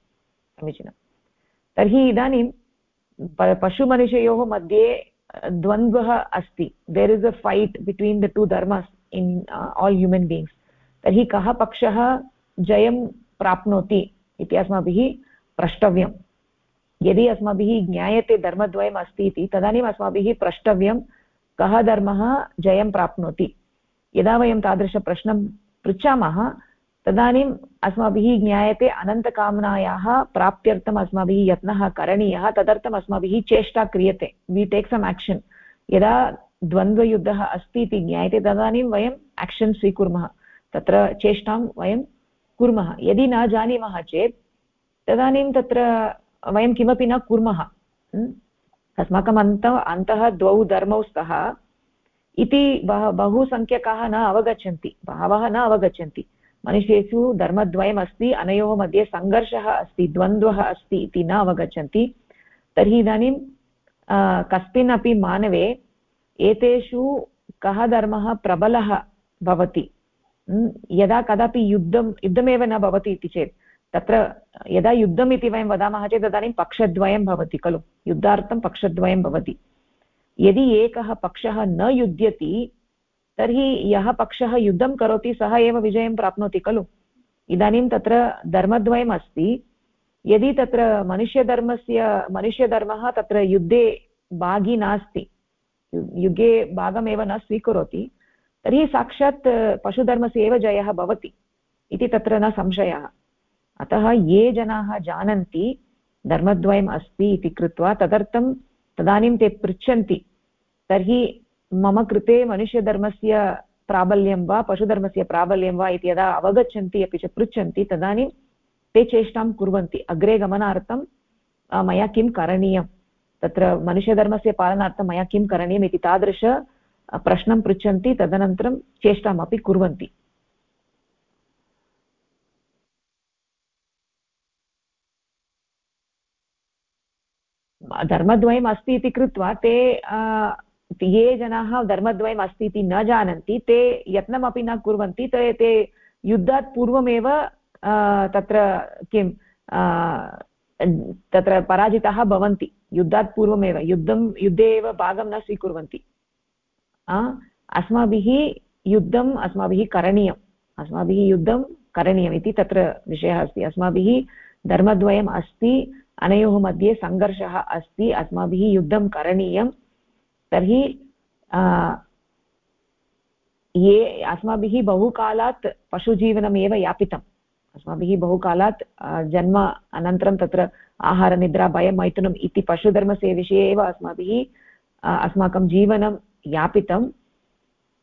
समीचीनं. तर्हि इदानीं पशुमनुष्ययोः मध्ये द्वन्द्वः अस्ति. There is a fight between the two dharmas in all human beings तर्हि कः पक्षः जयं प्राप्नोति इति अस्माभिः प्रष्टव्यं यदि अस्माभिः ज्ञायते धर्मद्वयम् अस्ति इति, तदानीम् अस्माभिः प्रष्टव्यं कः धर्मः जयं प्राप्नोति. यदा वयं तादृशप्रश्नं पृच्छामः तदानीम् अस्माभिः ज्ञायते अनन्तकामनायाः प्राप्त्यर्थम् अस्माभिः यत्नः करणीयः, तदर्थम् अस्माभिः चेष्टा क्रियते। वि टेक् सम् एक्षन् यदा द्वन्द्वयुद्धः अस्ति इति ज्ञायते, तदानीं वयम् एक्षन् स्वीकुर्मः। तत्र चेष्टां वयं कुर्मः। यदि न जानीमः चेत्, तदानीं तत्र वयं किमपि न कुर्मः। अस्माकम् अन्त, अन्तः द्वौ धर्मौ स्तः इति बह बहुसङ्ख्यकाः न अवगच्छन्ति। बहवः न अवगच्छन्ति। मनुष्येषु धर्मद्वयम् अस्ति अनयोः मध्ये सङ्घर्षः अस्ति, द्वन्द्वः अस्ति इति न अवगच्छन्ति। तर्हि इदानीं कस्मिन् अपि मानवे एतेषु कः धर्मः प्रबलः भवति? यदा कदापि युद्धं, युद्धमेव न भवति इति चेत्, तत्र यदा युद्धम् इति वयं वदामः चेत् तदानीं पक्षद्वयं भवति खलु। युद्धार्थं पक्षद्वयं भवति। यदि एकः पक्षः न युध्यति तर्हि यः पक्षः युद्धं करोति, सः एव विजयं प्राप्नोति, खलु? इदानीं तत्र धर्मद्वयम् अस्ति। यदि तत्र मनुष्यधर्मस्य, मनुष्यधर्मः तत्र युद्धे भागी नास्ति युगे भागमेव न स्वीकरोति, तर्हि साक्षात् पशुधर्मस्य एव जयः भवति, इति तत्र न संशयः। अतः ये जनाः जानन्ति धर्मद्वयम् अस्ति इति कृत्वा तदर्थं तदानीं ते पृच्छन्ति, तर्हि मम कृते मनुष्यधर्मस्य प्राबल्यं वा, पशुधर्मस्य प्राबल्यं वा इति यदा अवगच्छन्ति, अपि च पृच्छन्ति, तदानीं ते चेष्टां कुर्वन्ति। अग्रे गमनार्थं मया किं करणीयं? तत्र मनुष्यधर्मस्य पालनार्थं मया किं करणीयम् इति तादृश प्रश्नं पृच्छन्ति, तदनन्तरं चेष्टामपि कुर्वन्ति। धर्मद्वयम् अस्ति इति कृत्वा ते ये जनाः धर्मद्वयम् अस्ति इति न जानन्ति, ते यत्नमपि न कुर्वन्ति, ते ते युद्धात् पूर्वमेव तत्र किं तत्र पराजिताः भवन्ति, युद्धात् पूर्वमेव, युद्धं, युद्धे एव भागं न स्वीकुर्वन्ति। अस्माभिः युद्धम्, अस्माभिः करणीयम्, अस्माभिः युद्धं करणीयम् इति तत्र विषयः अस्ति। अस्माभिः धर्मद्वयम् अस्ति, अनयोः मध्ये सङ्घर्षः अस्ति, अस्माभिः युद्धं करणीयं तर्हि ये अस्माभिः बहुकालात् पशुजीवनमेव यापितम्। अस्माभिः बहुकालात् जन्म अनन्तरं तत्र आहारनिद्रा भयं, मैथुनम् इति पशुधर्मस्य विषये एव अस्माभिः अस्माकं जीवनं यापितं।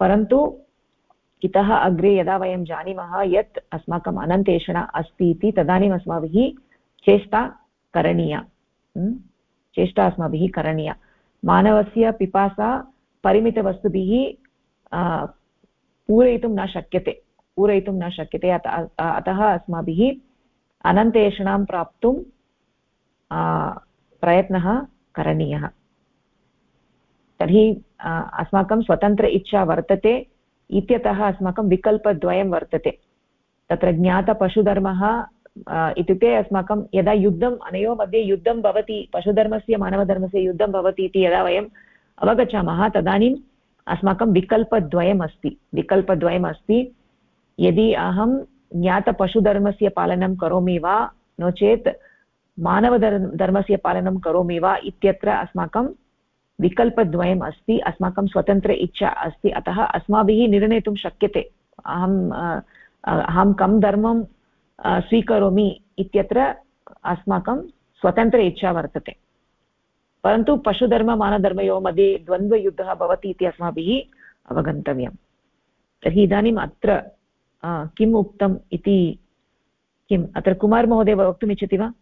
परन्तु इतः अग्रे यदा वयं जानीमः यत् अस्माकम् अनन्तेषणा अस्ति इति, तदानीम् अस्माभिः चेष्टा करणीया। चेष्टा अस्माभिः करणीया। मानवस्य पिपासा परिमितवस्तुभिः पूरयितुं न शक्यते। पूरयितुं न शक्यते। अतः अस्माभिः अनन्तेषणां प्राप्तुं प्रयत्नः करणीयः। तर्हि अस्माकं स्वतन्त्र इच्छा वर्तते, इत्यतः अस्माकं विकल्पद्वयं वर्तते। तत्र ज्ञातपशुधर्मः इत्युक्ते अस्माकं यदा युद्धम्, अनयोः मध्ये युद्धं भवति, पशुधर्मस्य, मानवधर्मस्य युद्धं भवति इति यदा वयम् अवगच्छामः, तदानीम् अस्माकं विकल्पद्वयम् अस्ति। विकल्पद्वयम् अस्ति, यदि अहं ज्ञातपशुधर्मस्य पालनं करोमि वा, नो चेत् मानवधर्, धर्मस्य पालनं करोमि वा इत्यत्र अस्माकं विकल्पद्वयम् अस्ति, अस्माकं स्वतन्त्र इच्छा अस्ति। अतः अस्माभिः निर्णेतुं शक्यते। अहं अहं कं धर्मं स्वीकरोमि इत्यत्र अस्माकं स्वतन्त्र इच्छा वर्तते। परन्तु पशुधर्ममानधर्मयोः मध्ये द्वन्द्वयुद्धः भवति इति अस्माभिः अवगन्तव्यं। तर्हि इदानीम् अत्र किम् उक्तम् इति किम्? अत्र कुमारमहोदय वक्तुमिच्छति वा?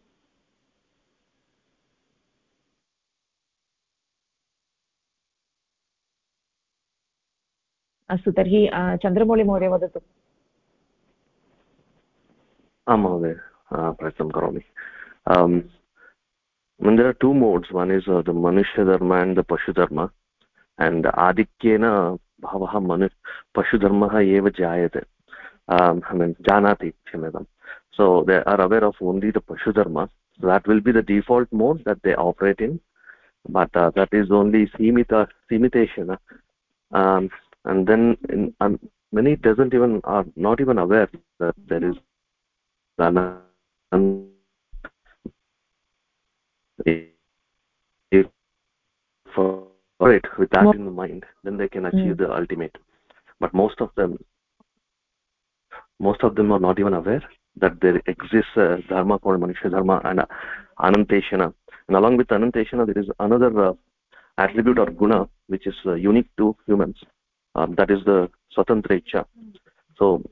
अस्तु, तर्हि चन्द्रमौळिमहोदय वदतु। आं महोदय प्रयत्नं करोमि when there are two modes one is uh, the manushya dharma and the pashu dharma and adikyena bhavah manu pashu dharmah eva jayate um, i mean janati kshamedam so they are aware of only the pashu dharma so that will be the default mode that they operate in but uh, that is only simita simiteshana um, and then in, um, many doesn't even are not even aware that there is if for it with that in mind then they can achieve mm. the ultimate. But most of them most of them are not even aware that there exists a dharma called manushya dharma and ananteshana. And along with ananteshana there is another uh, attribute or guna which is uh, unique to humans um, that is the swatantra so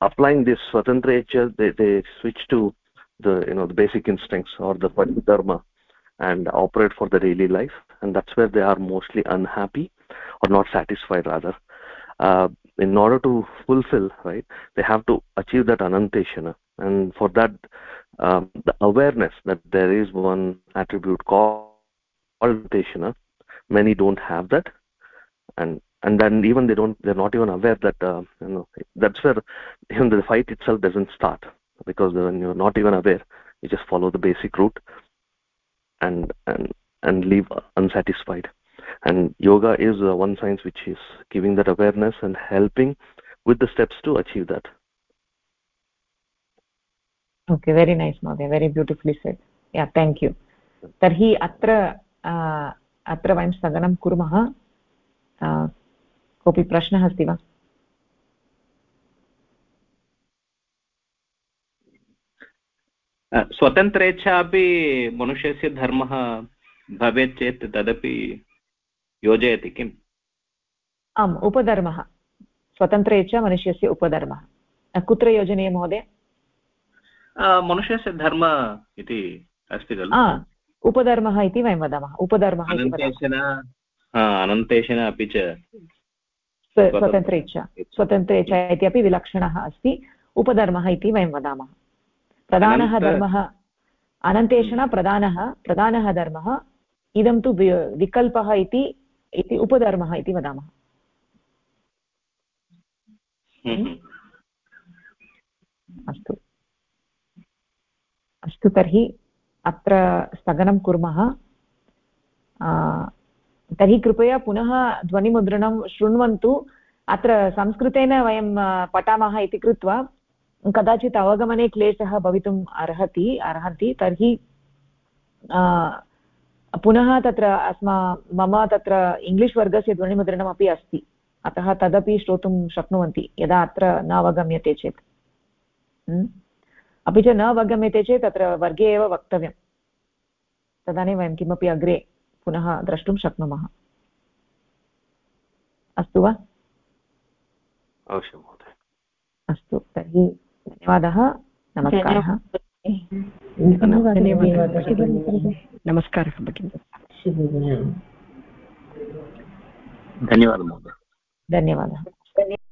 applying this swatantra they, they switch to the you know the basic instincts or the dharma and operate for the daily life. And that's where they are mostly unhappy or not satisfied rather. Uh, in order to fulfill right they have to achieve that ananteshana. And for that um, the awareness that there is one attribute called ananteshana many don't have that. And and then even they don't they're not even aware that uh, you know that's where even the fight itself doesn't start because when you're not even aware you just follow the basic route and and and leave unsatisfied and yoga is uh, one science which is giving that awareness and helping with the steps to achieve that okay very nice mother very beautifully said yeah thank you tarhi atra अत्र वयं स्थगनं कुर्मः कोऽपि प्रश्नः अस्ति वा? स्वतन्त्रेच्छा अपि मनुष्यस्य धर्मः भवेत् चेत् तदपि योजयति किम्? आम् उपधर्मः. स्वतन्त्रेच्छा मनुष्यस्य उपधर्मः. कुत्र योजनीयं महोदय? मनुष्यस्य धर्म इति अस्ति खलु? उपधर्मः इति वयं वदामः. उपधर्मः अनन्तेशन अपि च स्वतन्त्रेच्छा स्वतन्त्रेच्छा इत्यपि विलक्षणः अस्ति. उपधर्मः इति वयं वदामः. प्रधानः धर्मः अनन्तेषण प्रधानः प्रधानः धर्मः इदं तु विकल्पः इति इति उपधर्मः इति वदामः. हम्म। अस्तु. अस्तु तर्हि अत्र स्थगनं कुर्मः. तर्हि कृपया पुनः ध्वनिमुद्रणं शृण्वन्तु। अत्र संस्कृतेन वयं पठामः इति कृत्वा कदाचित् अवगमने क्लेशः भवितुम् अर्हति, अर्हन्ति। तर्हि पुनः तत्र अस्मा, मम तत्र इङ्ग्लिश् वर्गस्य ध्वनिमुद्रणमपि अस्ति। अतः तदपि श्रोतुं शक्नुवन्ति, यदा अत्र न अवगम्यते चेत्। अपि च न अवगम्यते चेत् तत्र वर्गे एव वक्तव्यं तदानीं वयं किमपि अग्रे पुनः द्रष्टुं शक्नुमः। अस्तु वा? अवश्यं महोदय। अस्तु तर्हि धन्यवादः नमस्कारः। नमस्कारः भगिनि। धन्यवादः महोदय। धन्यवादः।